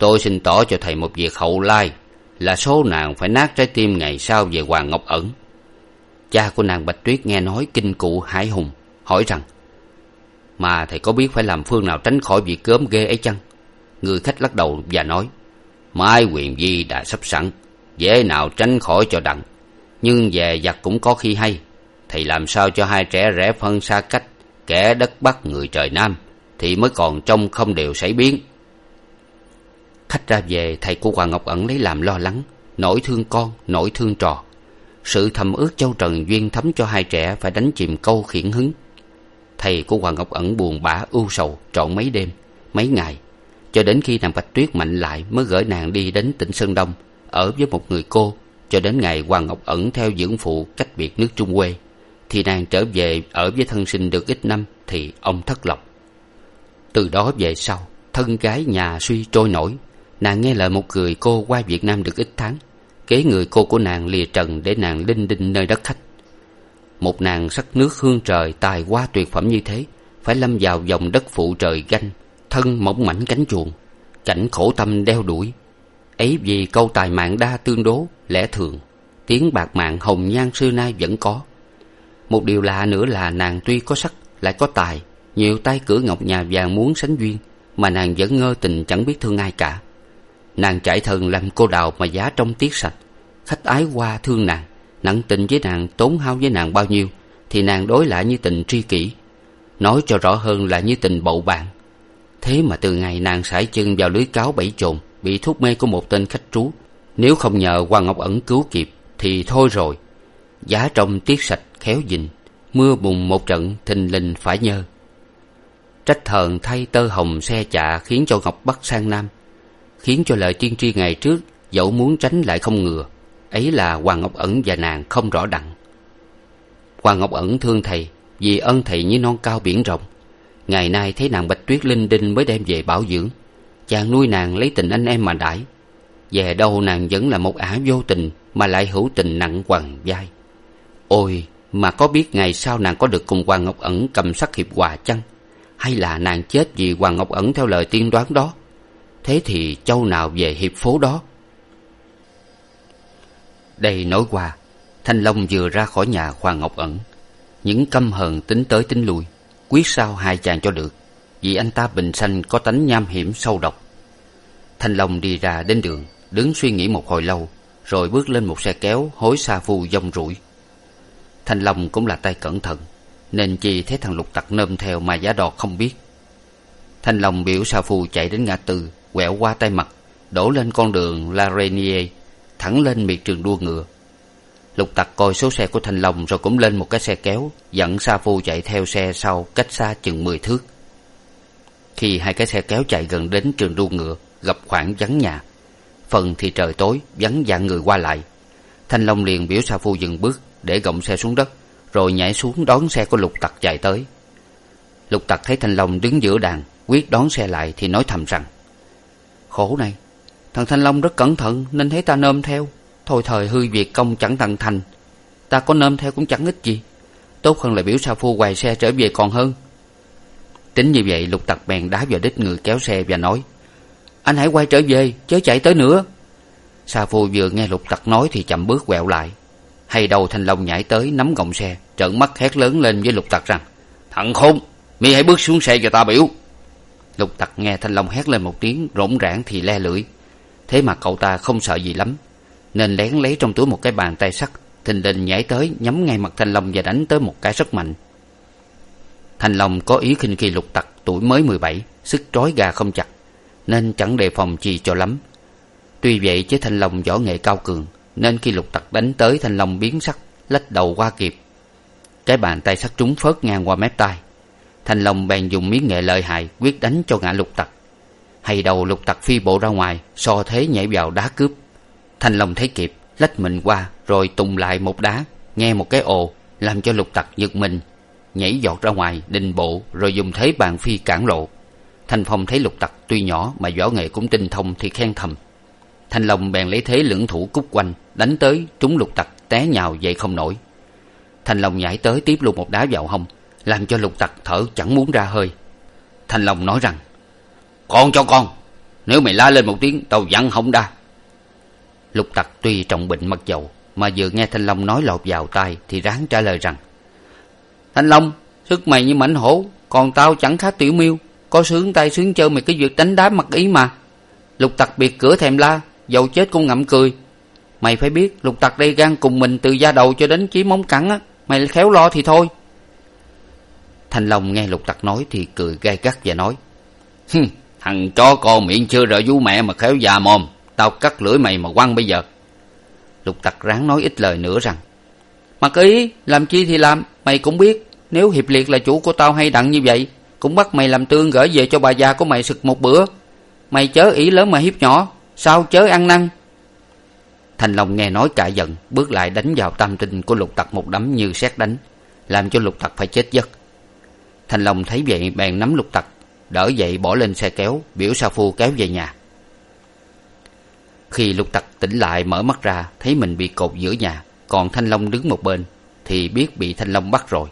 tôi xin tỏ cho thầy một việc hậu lai, là số nàng phải nát trái tim ngày sau về hoàng ngọc ẩn. Cha của nàng bạch tuyết nghe nói kinh cụ hải hùng, hỏi rằng, mà thầy có biết phải làm phương nào tránh khỏi việc cớm ghê ấy chăng? Người khách lắc đầu và nói, mai quyền di đã sắp sẵn, dễ nào tránh khỏi cho đặng. Nhưng về giặc cũng có khi hay. Thầy làm sao cho hai trẻ rẽ phân xa cách, kẻ đất bắc người trời nam, thì mới còn trông không đều xảy biến khách ra về, thầy của hoàng ngọc ẩn lấy làm lo lắng. Nỗi thương con nỗi thương trò. Sự thầm ước châu trần duyên thấm cho hai trẻ phải đánh chìm câu khiển hứng. Thầy của hoàng ngọc ẩn buồn bã ưu sầu, trọn mấy đêm, mấy ngày. Cho đến khi nàng bạch tuyết mạnh lại mới gửi nàng đi đến tỉnh sơn đông, ở với một người cô. Cho đến ngày hoàng ngọc ẩn theo dưỡng phụ cách biệt nước trung quê, thì nàng trở về ở với thân sinh được ít năm thì ông thất lộc. Từ đó về sau, thân gái nhà suy trôi nổi nàng nghe lời một người cô qua việt nam được ít tháng. Kế người cô của nàng lìa trần để nàng linh đinh nơi đất khách. Một nàng sắc nước hương trời tài hoa tuyệt phẩm như thế, phải lâm vào dòng đất phụ trời ganh, thân mỏng mảnh cánh chuồng, cảnh khổ tâm đeo đuổi. Ấy vì câu tài mạng đa tương đố, lẽ thường, tiếng bạc mạng hồng nhan xưa nay vẫn có. Một điều lạ nữa là nàng tuy có sắc, lại có tài, nhiều tay cửa ngọc nhà vàng muốn sánh duyên, mà nàng vẫn ngơ tình chẳng biết thương ai cả nàng chạy thần làm cô đào mà giá trong tiết sạch. Khách ái qua thương nàng, nặng tình với nàng, tốn hao với nàng bao nhiêu, thì nàng đối lại như tình tri kỷ. Nói cho rõ hơn là như tình bậu bạn. Thế mà từ ngày nàng sải chân vào lưới cáo bẫy chồn, bị thuốc mê của một tên khách trú, nếu không nhờ hoàng ngọc ẩn cứu kịp, thì thôi rồi. Giá trong tiết sạch khéo dình mưa bùng một trận, thình lình phải nhơ trách thần thay tơ hồng xe chạ khiến cho ngọc bắc sang nam khiến cho lời tiên tri ngày trước dẫu muốn tránh lại không ngừa. Ấy là hoàng ngọc ẩn và nàng không rõ đặng. Hoàng ngọc ẩn thương thầy, vì ân thầy như non cao biển rộng. Ngày nay thấy nàng bạch tuyết linh đinh mới đem về bảo dưỡng. Chàng nuôi nàng lấy tình anh em mà đãi. Về đâu nàng vẫn là một ả vô tình mà lại hữu tình nặng quằn vai ôi, mà có biết ngày sau nàng có được cùng hoàng ngọc ẩn cầm sắc hiệp hòa chăng? Hay là nàng chết vì hoàng ngọc ẩn theo lời tiên đoán đó? Thế thì châu nào về hiệp phố đó? Đây nói qua, thanh long vừa ra khỏi nhà hoàng ngọc ẩn. Những căm hờn tính tới tính lui, quyết sao hai chàng cho được, vì anh ta bình sanh có tánh nham hiểm sâu độc. Thanh long đi ra đến đường, đứng suy nghĩ một hồi lâu, rồi bước lên một xe kéo hối sa phu dông rủi. Thanh long cũng là tay cẩn thận, nên chi thấy thằng lục tặc nơm theo mà giá đò không biết. Thanh long biểu sa phu chạy đến ngã tư quẹo qua tay mặt, đổ lên con đường la renier thẳng lên miệt trường đua ngựa. Lục tặc coi số xe của thanh long rồi cũng lên một cái xe kéo, dẫn sa phu chạy theo xe sau cách xa chừng mười thước. Khi hai cái xe kéo chạy gần đến trường đua ngựa, gặp khoảng vắng nhà. Phần thì trời tối, vắng dạng người qua lại. Thanh long liền biểu sa phu dừng bước để gọng xe xuống đất, rồi nhảy xuống đón xe của lục tặc chạy tới. Lục tặc thấy thanh long đứng giữa đàn, quyết đón xe lại thì nói thầm rằng khổ này. Thằng thanh long rất cẩn thận, nên thấy ta nôm theo. Thôi thời hư việc công chẳng tận thành. Ta có nôm theo cũng chẳng ích gì. Tốt hơn là biểu sa phu quài xe trở về còn hơn. Tính như vậy, lục tặc bèn đá vào đít người kéo xe và nói, anh hãy quay trở về, chớ chạy tới nữa. Sa phu vừa nghe lục tặc nói thì chậm bước quẹo lại. Hay đầu thanh long nhảy tới nắm gọng xe, trợn mắt hét lớn lên với lục tặc rằng, thằng khôn mi hãy bước xuống xe cho ta biểu lục tặc nghe thanh long hét lên một tiếng rỗn rãng thì le lưỡi. Thế mà cậu ta không sợ gì lắm, nên lén lấy trong túi một cái bàn tay sắt, thình lình nhảy tới, nhắm ngay mặt thanh long và đánh tới một cái rất mạnh. Thanh long có ý khinh khi lục tặc tuổi mới mười bảy, sức trói gà không chặt, nên chẳng đề phòng chi cho lắm. Tuy vậy chứ thanh long võ nghệ cao cường, nên khi lục tặc đánh tới thanh long biến sắc, lách đầu qua kịp. Cái bàn tay sắt trúng phớt ngang qua mép tai thanh long bèn dùng miếng nghệ lợi hại quyết đánh cho ngã lục tặc. Hay đầu lục tặc phi bộ ra ngoài, so thế nhảy vào đá cướp. Thanh long thấy kịp, lách mình qua, rồi tùng lại một đá, nghe một cái ồ, làm cho lục tặc giật mình. Nhảy giọt ra ngoài đình bộ, rồi dùng thế bàn phi cản lộ. Thanh phong thấy lục tặc tuy nhỏ mà võ nghệ cũng tinh thông thì khen thầm. Thanh long bèn lấy thế lưỡng thủ cúc quanh, đánh tới trúng lục tặc té nhào dậy không nổi. Thanh long nhảy tới tiếp luôn một đá vào hông làm cho lục tặc thở chẳng muốn ra hơi. Thanh long nói rằng, con cho con, nếu mày la lên một tiếng, tao dặn không đa. Lục tặc tuy trọng bệnh mặc dầu, mà vừa nghe thanh long nói lọt vào tai thì ráng trả lời rằng, thanh long, sức mày như mãnh hổ, còn tao chẳng khác tiểu miêu, có sướng tay sướng chân mày cái việc đánh đá mặc ý mà. Lục tặc biệt cửa thèm la, dầu chết cũng ngậm cười. Mày phải biết, lục tặc đây gan cùng mình từ da đầu cho đến chí móng cẳng á, mày khéo lo thì thôi thanh long nghe lục tặc nói thì cười gai gắt và nói hừ thằng chó con miệng chưa rợ vú mẹ mà khéo già mồm, tao cắt lưỡi mày mà quăng bây giờ. Lục tặc ráng nói ít lời nữa rằng, mặc ý, làm chi thì làm, mày cũng biết, nếu hiệp liệt là chủ của tao hay đặng như vậy, cũng bắt mày làm tương gửi về cho bà già của mày sực một bữa. Mày chớ ý lớn mà hiếp nhỏ, sao chớ ăn năn? Thành long nghe nói cả giận, bước lại đánh vào tam tinh của lục tặc một đấm như sét đánh, làm cho lục tặc phải chết giấc thành long thấy vậy bèn nắm lục tặc, đỡ dậy bỏ lên xe kéo, biểu sa phu kéo về nhà. Khi lục tặc tỉnh lại mở mắt ra, thấy mình bị cột giữa nhà, còn thanh long đứng một bên, thì biết bị thanh long bắt rồi.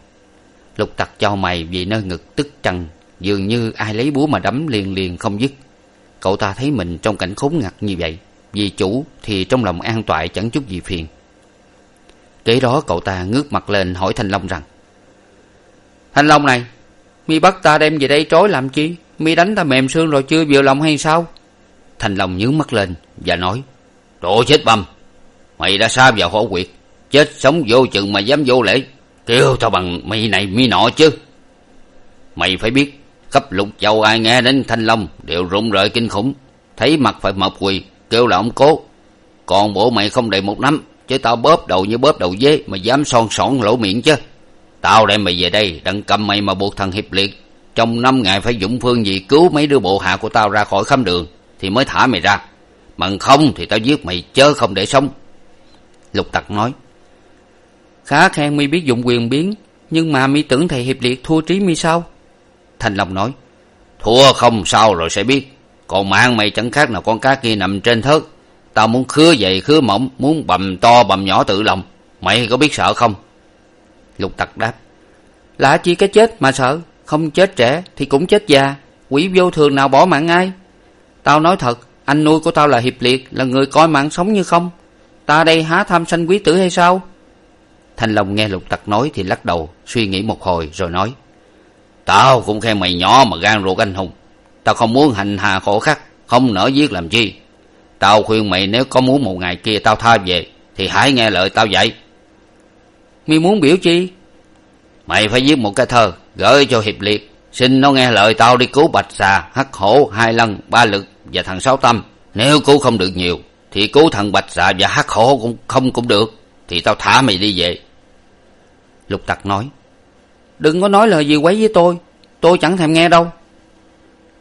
Lục tặc cho mày vì nơi ngực tức trăng, dường như ai lấy búa mà đấm liền liền không dứt. Cậu ta thấy mình trong cảnh khốn ngặt như vậy, vì chủ thì trong lòng an toại chẳng chút gì phiền. Kế đó cậu ta ngước mặt lên hỏi thanh long rằng, thanh long này mi bắt ta đem về đây trói làm chi? Mi đánh ta mềm xương rồi chưa vừa lòng hay sao? Thanh long nhướng mắt lên và nói đồ chết bầm, mày đã xa vào hổ quyệt chết sống vô chừng mà dám vô lễ. Kêu tao bằng mi này mi nọ chứ. Mày phải biết khắp lục châu ai nghe đến thanh long đều rụng rời kinh khủng. Thấy mặt phải mập quỳ kêu là ông cố còn bộ mày không đầy một nắm chứ tao bóp đầu như bóp đầu dế mà dám son sỏn lỗ miệng chứ tao đem mày về đây, đặng cầm mày mà buộc thằng hiệp liệt. Trong năm ngày phải dũng phương gì cứu mấy đứa bộ hạ của tao ra khỏi khám đường, thì mới thả mày ra. Bằng không thì tao giết mày chớ không để sống. Lục tặc nói, khá khen mi biết dụng quyền biến, nhưng mà mi tưởng thầy hiệp liệt thua trí mi sao? Thanh long nói, thua không sao rồi sẽ biết. Còn mạng mày chẳng khác nào con cá kia nằm trên thớt. Tao muốn khứa dày khứa mỏng, muốn bầm to bầm nhỏ tự lòng. Mày có biết sợ không? Lục tặc đáp lạ chi cái chết mà sợ, không chết trẻ thì cũng chết già, quỷ vô thường nào bỏ mạng ai? Tao nói thật, anh nuôi của tao là hiệp liệt, là người coi mạng sống như không. Ta đây há tham sanh quý tử hay sao? Thanh long nghe lục tặc nói thì lắc đầu, suy nghĩ một hồi rồi nói, tao cũng khen mày nhỏ mà gan ruột anh hùng. Tao không muốn hành hạ khổ khắc, không nỡ giết làm chi. Tao khuyên mày nếu có muốn một ngày kia tao tha về, thì hãy nghe lời tao dạy mi muốn biểu chi? Mày phải viết một cái thơ, gửi cho hiệp liệt xin nó nghe lời tao đi cứu bạch xà, hắc hổ, hai lân ba lực và thằng sáu tâm. Nếu cứu không được nhiều, thì cứu thằng bạch xà và hắc hổ cũng không cũng được, thì tao thả mày đi về. Lục tặc nói, đừng có nói lời gì quấy với tôi tôi chẳng thèm nghe đâu.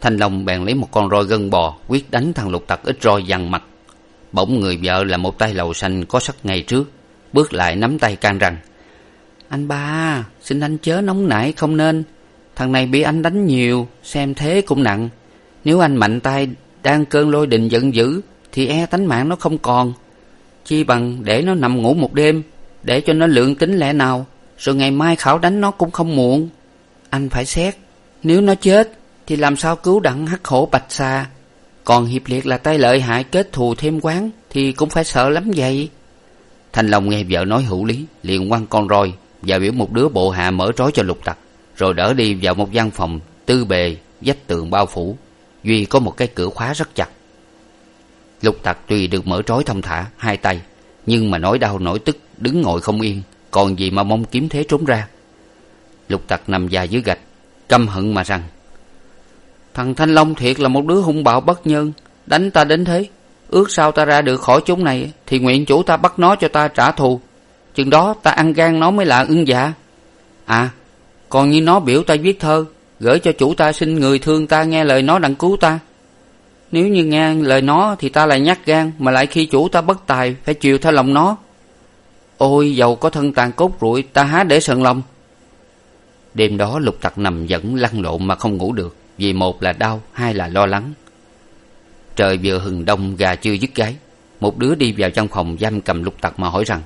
Thanh long bèn lấy một con roi gân bò, quyết đánh thằng lục tặc ít roi dằn mặt. Bỗng người vợ là một tay lầu xanh có sắc ngày trước, bước lại nắm tay can rằng anh ba, xin anh chớ nóng nảy, không nên. Thằng này bị anh đánh nhiều, xem thế cũng nặng. Nếu anh mạnh tay, đang cơn lôi đình giận dữ, thì e tánh mạng nó không còn. Chi bằng để nó nằm ngủ một đêm, để cho nó lượng tính lẽ nào, rồi ngày mai khảo đánh nó cũng không muộn. Anh phải xét, nếu nó chết, thì làm sao cứu đặng hắc hổ bạch xà còn hiệp liệt là tay lợi hại kết thù thêm quán, thì cũng phải sợ lắm vậy. Thanh long nghe vợ nói hữu lý, liền quăng con roi và biểu một đứa bộ hạ mở trói cho lục tặc, rồi đỡ đi vào một gian phòng tư bề vách tường bao phủ, duy có một cái cửa khóa rất chặt. Lục tặc tuy được mở trói thông thả hai tay, nhưng mà nỗi đau nỗi tức đứng ngồi không yên, còn gì mà mong kiếm thế trốn ra. Lục tặc nằm dài dưới gạch, căm hận mà rằng, thằng thanh long thiệt là một đứa hung bạo bất nhân, đánh ta đến thế, ước sao ta ra được khỏi chúng này thì nguyện chủ ta bắt nó cho ta trả thù chừng đó ta ăn gan nó mới là ưng dạ. À còn như nó biểu ta viết thơ, gửi cho chủ ta xin người thương ta nghe lời nó đặng cứu ta. Nếu như nghe lời nó thì ta lại nhắc gan, mà lại khi chủ ta bất tài, phải chiều theo lòng nó. Ôi, dầu có thân tàn cốt ruội ta há để sờn lòng. Đêm đó lục tặc nằm vẫn lăn lộn mà không ngủ được, vì một là đau, hai là lo lắng. Trời vừa hừng đông, gà chưa dứt gáy. Một đứa đi vào trong phòng giam cầm lục tặc mà hỏi rằng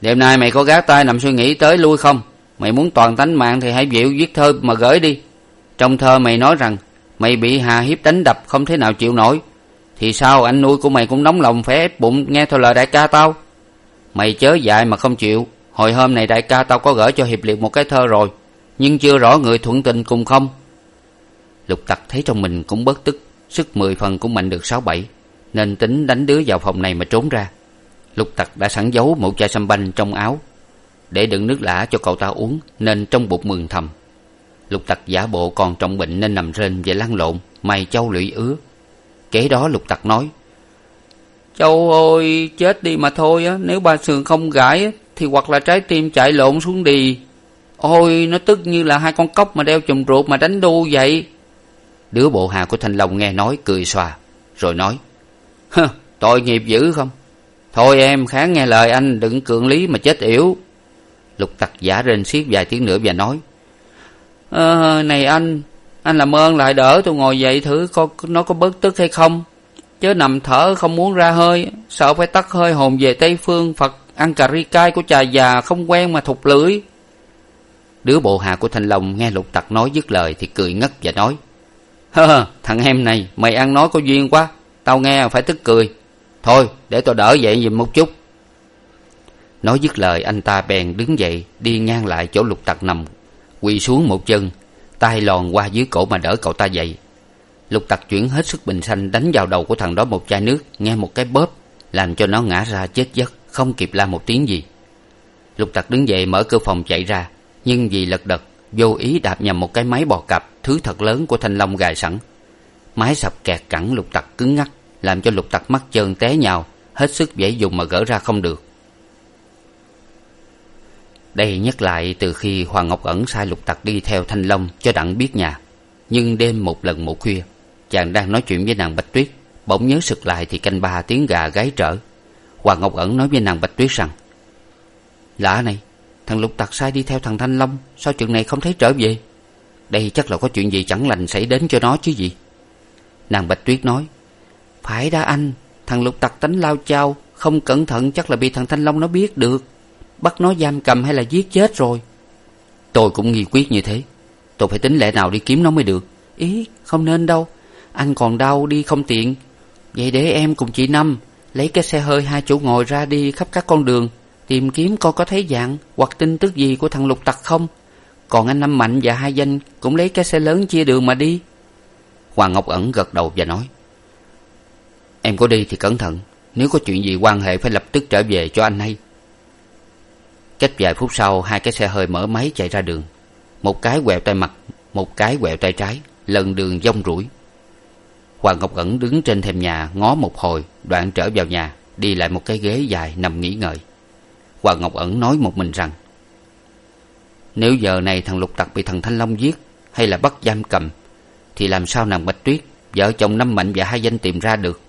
đêm nay mày có gác tay nằm suy nghĩ tới lui không? Mày muốn toàn tánh mạng thì hãy dịu viết thơ mà gửi đi. Trong thơ mày nói rằng, mày bị hà hiếp đánh đập không thế nào chịu nổi. Thì sao anh nuôi của mày cũng nóng lòng phải ép bụng nghe theo lời đại ca tao? Mày chớ dại mà không chịu. Hồi hôm này đại ca tao có gửi cho hiệp liệt một cái thơ rồi, nhưng chưa rõ người thuận tình cùng không. Lục tặc thấy trong mình cũng bớt tức, sức mười phần cũng mạnh được sáu bảy, nên tính đánh đứa vào phòng này mà trốn ra lục tặc đã sẵn giấu một chai sâm banh trong áo. Để đựng nước lã cho cậu ta uống nên trong bụng mừng thầm. Lục tặc giả bộ còn trọng bệnh nên nằm rên và lăn lộn mày châu lụy ứa. Kế đó lục tặc nói châu ơi chết đi mà thôi á nếu ba sườn không gãi thì hoặc là trái tim chạy lộn xuống đì ôi nó tức như là hai con cóc mà đeo chùm ruột mà đánh đu vậy. Đứa bộ hạ của thanh long nghe nói cười xòa rồi nói hơ tội nghiệp dữ không thôi em, kháng nghe lời anh, đừng cưỡng lý mà chết yểu. Lục tặc giả rên xiết vài tiếng nữa và nói ờ này anh anh làm ơn lại đỡ tôi ngồi dậy thử coi nó có bớt tức hay không. Chớ nằm thở không muốn ra hơi, sợ phải tắt hơi hồn về tây phương, phật ăn cà ri cay của trà già không quen mà thục lưỡi. Đứa bộ hạ của thanh long nghe lục tặc nói dứt lời thì cười ngất và nói, hơ thằng em này, mày ăn nói có duyên quá. Tao nghe phải tức cười thôi, để tôi đỡ dậy giùm một chút. Nói dứt lời, anh ta bèn đứng dậy, đi ngang lại chỗ lục tặc nằm, quỳ xuống một chân, tay lòn qua dưới cổ mà đỡ cậu ta dậy. Lục tặc chuyển hết sức bình xanh đánh vào đầu của thằng đó một chai nước, nghe một cái bóp, làm cho nó ngã ra chết giấc, không kịp la một tiếng gì. Lục tặc đứng dậy mở cửa phòng chạy ra, nhưng vì lật đật, vô ý đạp nhầm một cái máy bò cặp thứ thật lớn của thanh long gài sẵn. Máy sập kẹt cẳng, lục tặc cứng ngắc làm cho lục tặc mắt chơn té nhào, hết sức dễ dùng mà gỡ ra không được. Đây nhắc lại từ khi hoàng ngọc ẩn sai lục tặc đi theo thanh long cho đặng biết nhà. Nhưng đêm một lần một khuya, chàng đang nói chuyện với nàng bạch tuyết, bỗng nhớ sực lại thì canh ba tiếng gà gáy trở. Hoàng ngọc ẩn nói với nàng bạch tuyết rằng, lạ này, thằng lục tặc sai đi theo thằng thanh long, sao chuyện này không thấy trở về? Đây chắc là có chuyện gì chẳng lành xảy đến cho nó chứ gì? Nàng bạch tuyết nói phải đã anh, thằng lục tặc tánh lao chao, không cẩn thận chắc là bị thằng thanh long nó biết được. Bắt nó giam cầm hay là giết chết rồi? Tôi cũng nghi quyết như thế. Tôi phải tính lẽ nào đi kiếm nó mới được? Ý, không nên đâu. Anh còn đau đi không tiện. Vậy để em cùng chị năm lấy cái xe hơi hai chỗ ngồi ra đi khắp các con đường, tìm kiếm coi có thấy dạng hoặc tin tức gì của thằng lục tặc không. Còn anh năm mạnh và hai danh cũng lấy cái xe lớn chia đường mà đi. Hoàng ngọc ẩn gật đầu và nói em có đi thì cẩn thận. Nếu có chuyện gì quan hệ phải lập tức trở về cho anh hay cách vài phút sau, hai cái xe hơi mở máy chạy ra đường. Một cái quẹo tay mặt, một cái quẹo tay trái, lần đường dông rủi. Hoàng ngọc ẩn đứng trên thềm nhà, ngó một hồi, đoạn trở vào nhà, đi lại một cái ghế dài nằm nghỉ ngợi hoàng ngọc ẩn nói một mình rằng, nếu giờ này thằng lục tặc bị thằng thanh long giết, hay là bắt giam cầm, thì làm sao nàng bạch tuyết, vợ chồng năm mạnh và hai danh tìm ra được?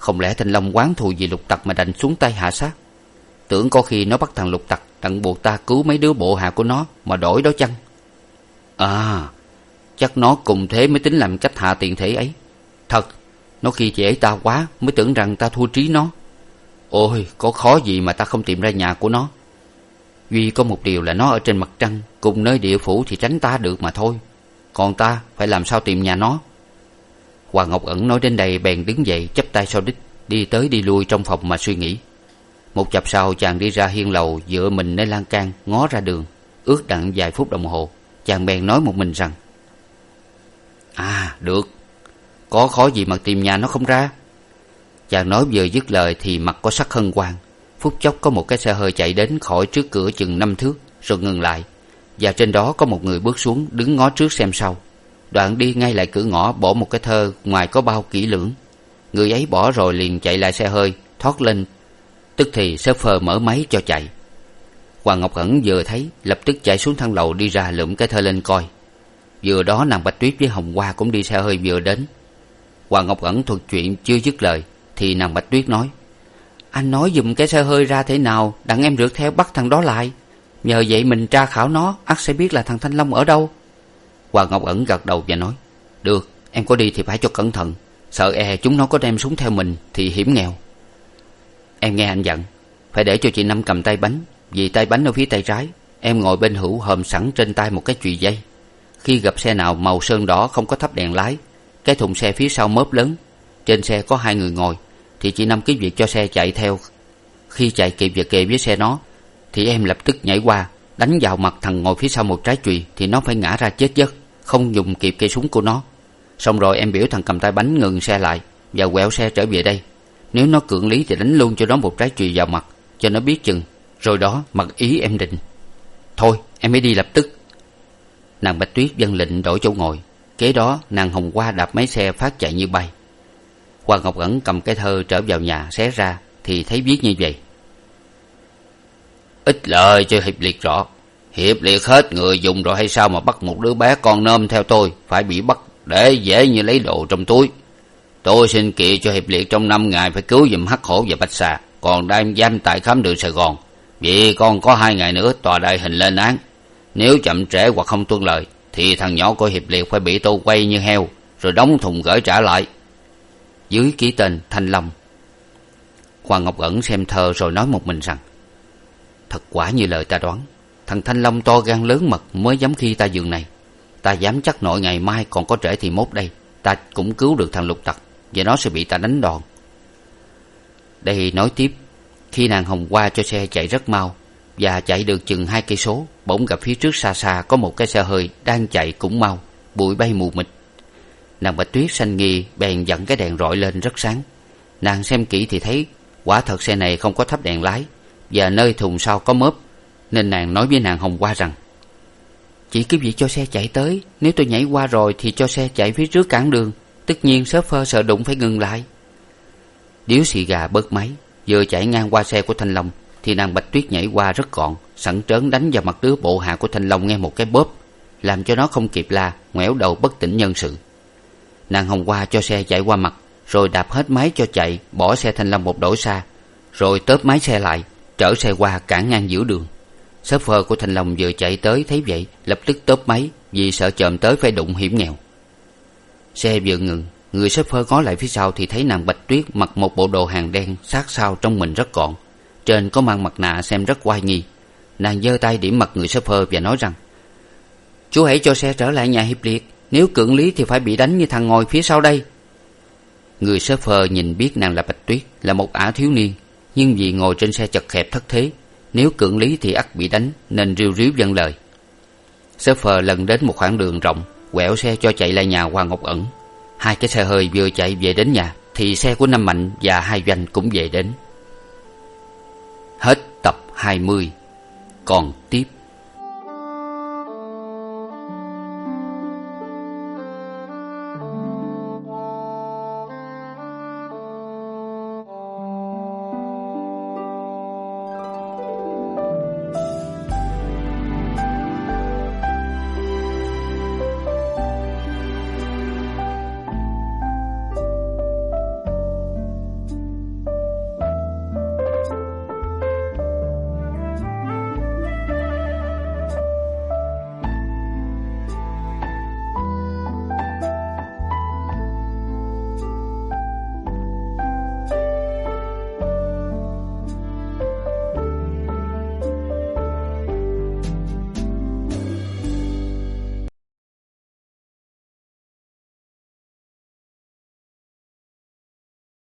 Không lẽ thanh long quán thù vì lục tặc mà đành xuống tay hạ sát? Tưởng có khi nó bắt thằng lục tặc, đặng buộc ta cứu mấy đứa bộ hạ của nó mà đổi đó chăng? À chắc nó cùng thế mới tính làm cách hạ tiền thể ấy. Thật, nó khi dễ ta quá mới tưởng rằng ta thua trí nó. Ôi, có khó gì mà ta không tìm ra nhà của nó? Duy có một điều là nó ở trên mặt trăng, cùng nơi địa phủ thì tránh ta được mà thôi. Còn ta phải làm sao tìm nhà nó? Hoàng ngọc ẩn nói đến đây bèn đứng dậy, chắp tay sau đích, đi tới đi lui trong phòng mà suy nghĩ. Một chập sau, chàng đi ra hiên lầu, dựa mình nơi lan can, ngó ra đường. Ước đặng vài phút đồng hồ, chàng bèn nói một mình rằng à được. Có khó gì mà tìm nhà nó không ra? Chàng nói vừa dứt lời thì mặt có sắc hân hoan. Phút chốc có một cái xe hơi chạy đến khỏi trước cửa chừng năm thước, rồi ngừng lại. Và trên đó có một người bước xuống, đứng ngó trước xem sau đoạn đi ngay lại cửa ngõ bỏ một cái thơ, ngoài có bao kỹ lưỡng. Người ấy bỏ rồi liền chạy lại xe hơi, thoát lên. Tức thì sơ phơ mở máy cho chạy. Hoàng ngọc ẩn vừa thấy, lập tức chạy xuống thang lầu đi ra lượm cái thơ lên coi. Vừa đó nàng bạch tuyết với hồng hoa cũng đi xe hơi vừa đến. Hoàng ngọc ẩn thuật chuyện chưa dứt lời, thì nàng bạch tuyết nói, anh nói giùm cái xe hơi ra thế nào, đặng em rượt theo bắt thằng đó lại. Nhờ vậy mình tra khảo nó ắt sẽ biết là thằng thanh long ở đâu hoàng ngọc ẩn gật đầu và nói, được, em có đi thì phải cho cẩn thận. Sợ e chúng nó có đem súng theo mình thì hiểm nghèo. Em nghe anh dặn phải để cho chị năm cầm tay bánh, vì tay bánh ở phía tay trái, em ngồi bên hữu hòm sẵn trên tay một cái chùy dây. Khi gặp xe nào màu sơn đỏ không có thắp đèn lái, cái thùng xe phía sau mớp lớn, trên xe có hai người ngồi, thì chị năm cứ việc cho xe chạy theo. Khi chạy kịp và kề với xe nó, thì em lập tức nhảy qua, đánh vào mặt thằng ngồi phía sau một trái chùy thì nó phải ngã ra chết giấc không dùng kịp cây súng của nó. Xong rồi em biểu thằng cầm tay bánh ngừng xe lại và quẹo xe trở về đây. Nếu nó cưỡng lý thì đánh luôn cho nó một trái chùy vào mặt, cho nó biết chừng. Rồi đó, mặc ý em định. Thôi, em mới đi lập tức. Nàng bạch tuyết vâng lệnh đổi chỗ ngồi. Kế đó, nàng hồng hoa đạp máy xe phát chạy như bay. Hoàng ngọc ẩn cầm cái thơ trở vào nhà xé ra thì thấy viết như vậy. Ít lời cho hiệp liệt rõ hiệp liệt hết người dùng rồi hay sao mà bắt một đứa bé con nôm theo tôi? Phải bị bắt để dễ như lấy đồ trong túi. Tôi xin kỵ cho hiệp liệt trong năm ngày phải cứu giùm hắc hổ và bạch xà. Còn đang giam tại khám đường sài gòn. Vì con có hai ngày nữa, tòa đại hình lên án. Nếu chậm trễ hoặc không tuân lời, thì thằng nhỏ của hiệp liệt phải bị tôi quay như heo, rồi đóng thùng gửi trả lại. Dưới ký tên thanh long, hoàng ngọc ẩn xem thơ rồi nói một mình rằng, thật quả như lời ta đoán thằng thanh long to gan lớn mật mới dám khi ta giường này. Ta dám chắc nội ngày mai còn có trễ thì mốt đây. Ta cũng cứu được thằng lục tặc, và nó sẽ bị ta đánh đòn. Đây, nói tiếp. Khi nàng hồng qua cho xe chạy rất mau, và chạy được chừng hai cây số, bỗng gặp phía trước xa xa có một cái xe hơi đang chạy cũng mau, bụi bay mù mịt. Nàng bạch tuyết sanh nghi bèn dẫn cái đèn rọi lên rất sáng. Nàng xem kỹ thì thấy, quả thật xe này không có thắp đèn lái, và nơi thùng sau có mớp nên nàng nói với nàng hồng qua rằng chị cứ việc cho xe chạy tới, nếu tôi nhảy qua rồi thì cho xe chạy phía trước cản đường. Tất nhiên sớp phơ sợ đụng phải ngừng lại. Điếu xì gà bớt máy, vừa chạy ngang qua xe của thanh long, thì nàng bạch tuyết nhảy qua rất gọn, sẵn trớn đánh vào mặt đứa bộ hạ của thanh long nghe một cái bóp, làm cho nó không kịp la, ngoẻo đầu bất tỉnh nhân sự. Nàng hồng qua cho xe chạy qua mặt, rồi đạp hết máy cho chạy, bỏ xe thanh long một đổi xa, rồi tớp máy xe lại chở xe qua cản ngang giữa đường shop phơ của thanh long vừa chạy tới thấy vậy, lập tức tốp máy vì sợ chồm tới phải đụng hiểm nghèo. Xe vừa ngừng, người shop phơ ngó lại phía sau thì thấy nàng bạch tuyết mặc một bộ đồ hàng đen sát sao trong mình rất gọn. Trên có mang mặt nạ xem rất oai nghi. Nàng giơ tay điểm mặt người shop phơ và nói rằng, chú hãy cho xe trở lại nhà hiệp liệt, nếu cưỡng lý thì phải bị đánh như thằng ngồi phía sau đây. Người shop phơ nhìn biết nàng là bạch tuyết là một ả thiếu niên, nhưng vì ngồi trên xe chật hẹp thất thế nếu cưỡng lý thì ắt bị đánh, nên riu ríu vâng lời. Sơ phờ lần đến một khoảng đường rộng, quẹo xe cho chạy lại nhà hoàng ngọc ẩn. Hai cái xe hơi vừa chạy về đến nhà, thì xe của năm mạnh và hai doanh cũng về đến. Hết tập hai mươi, còn tiếp.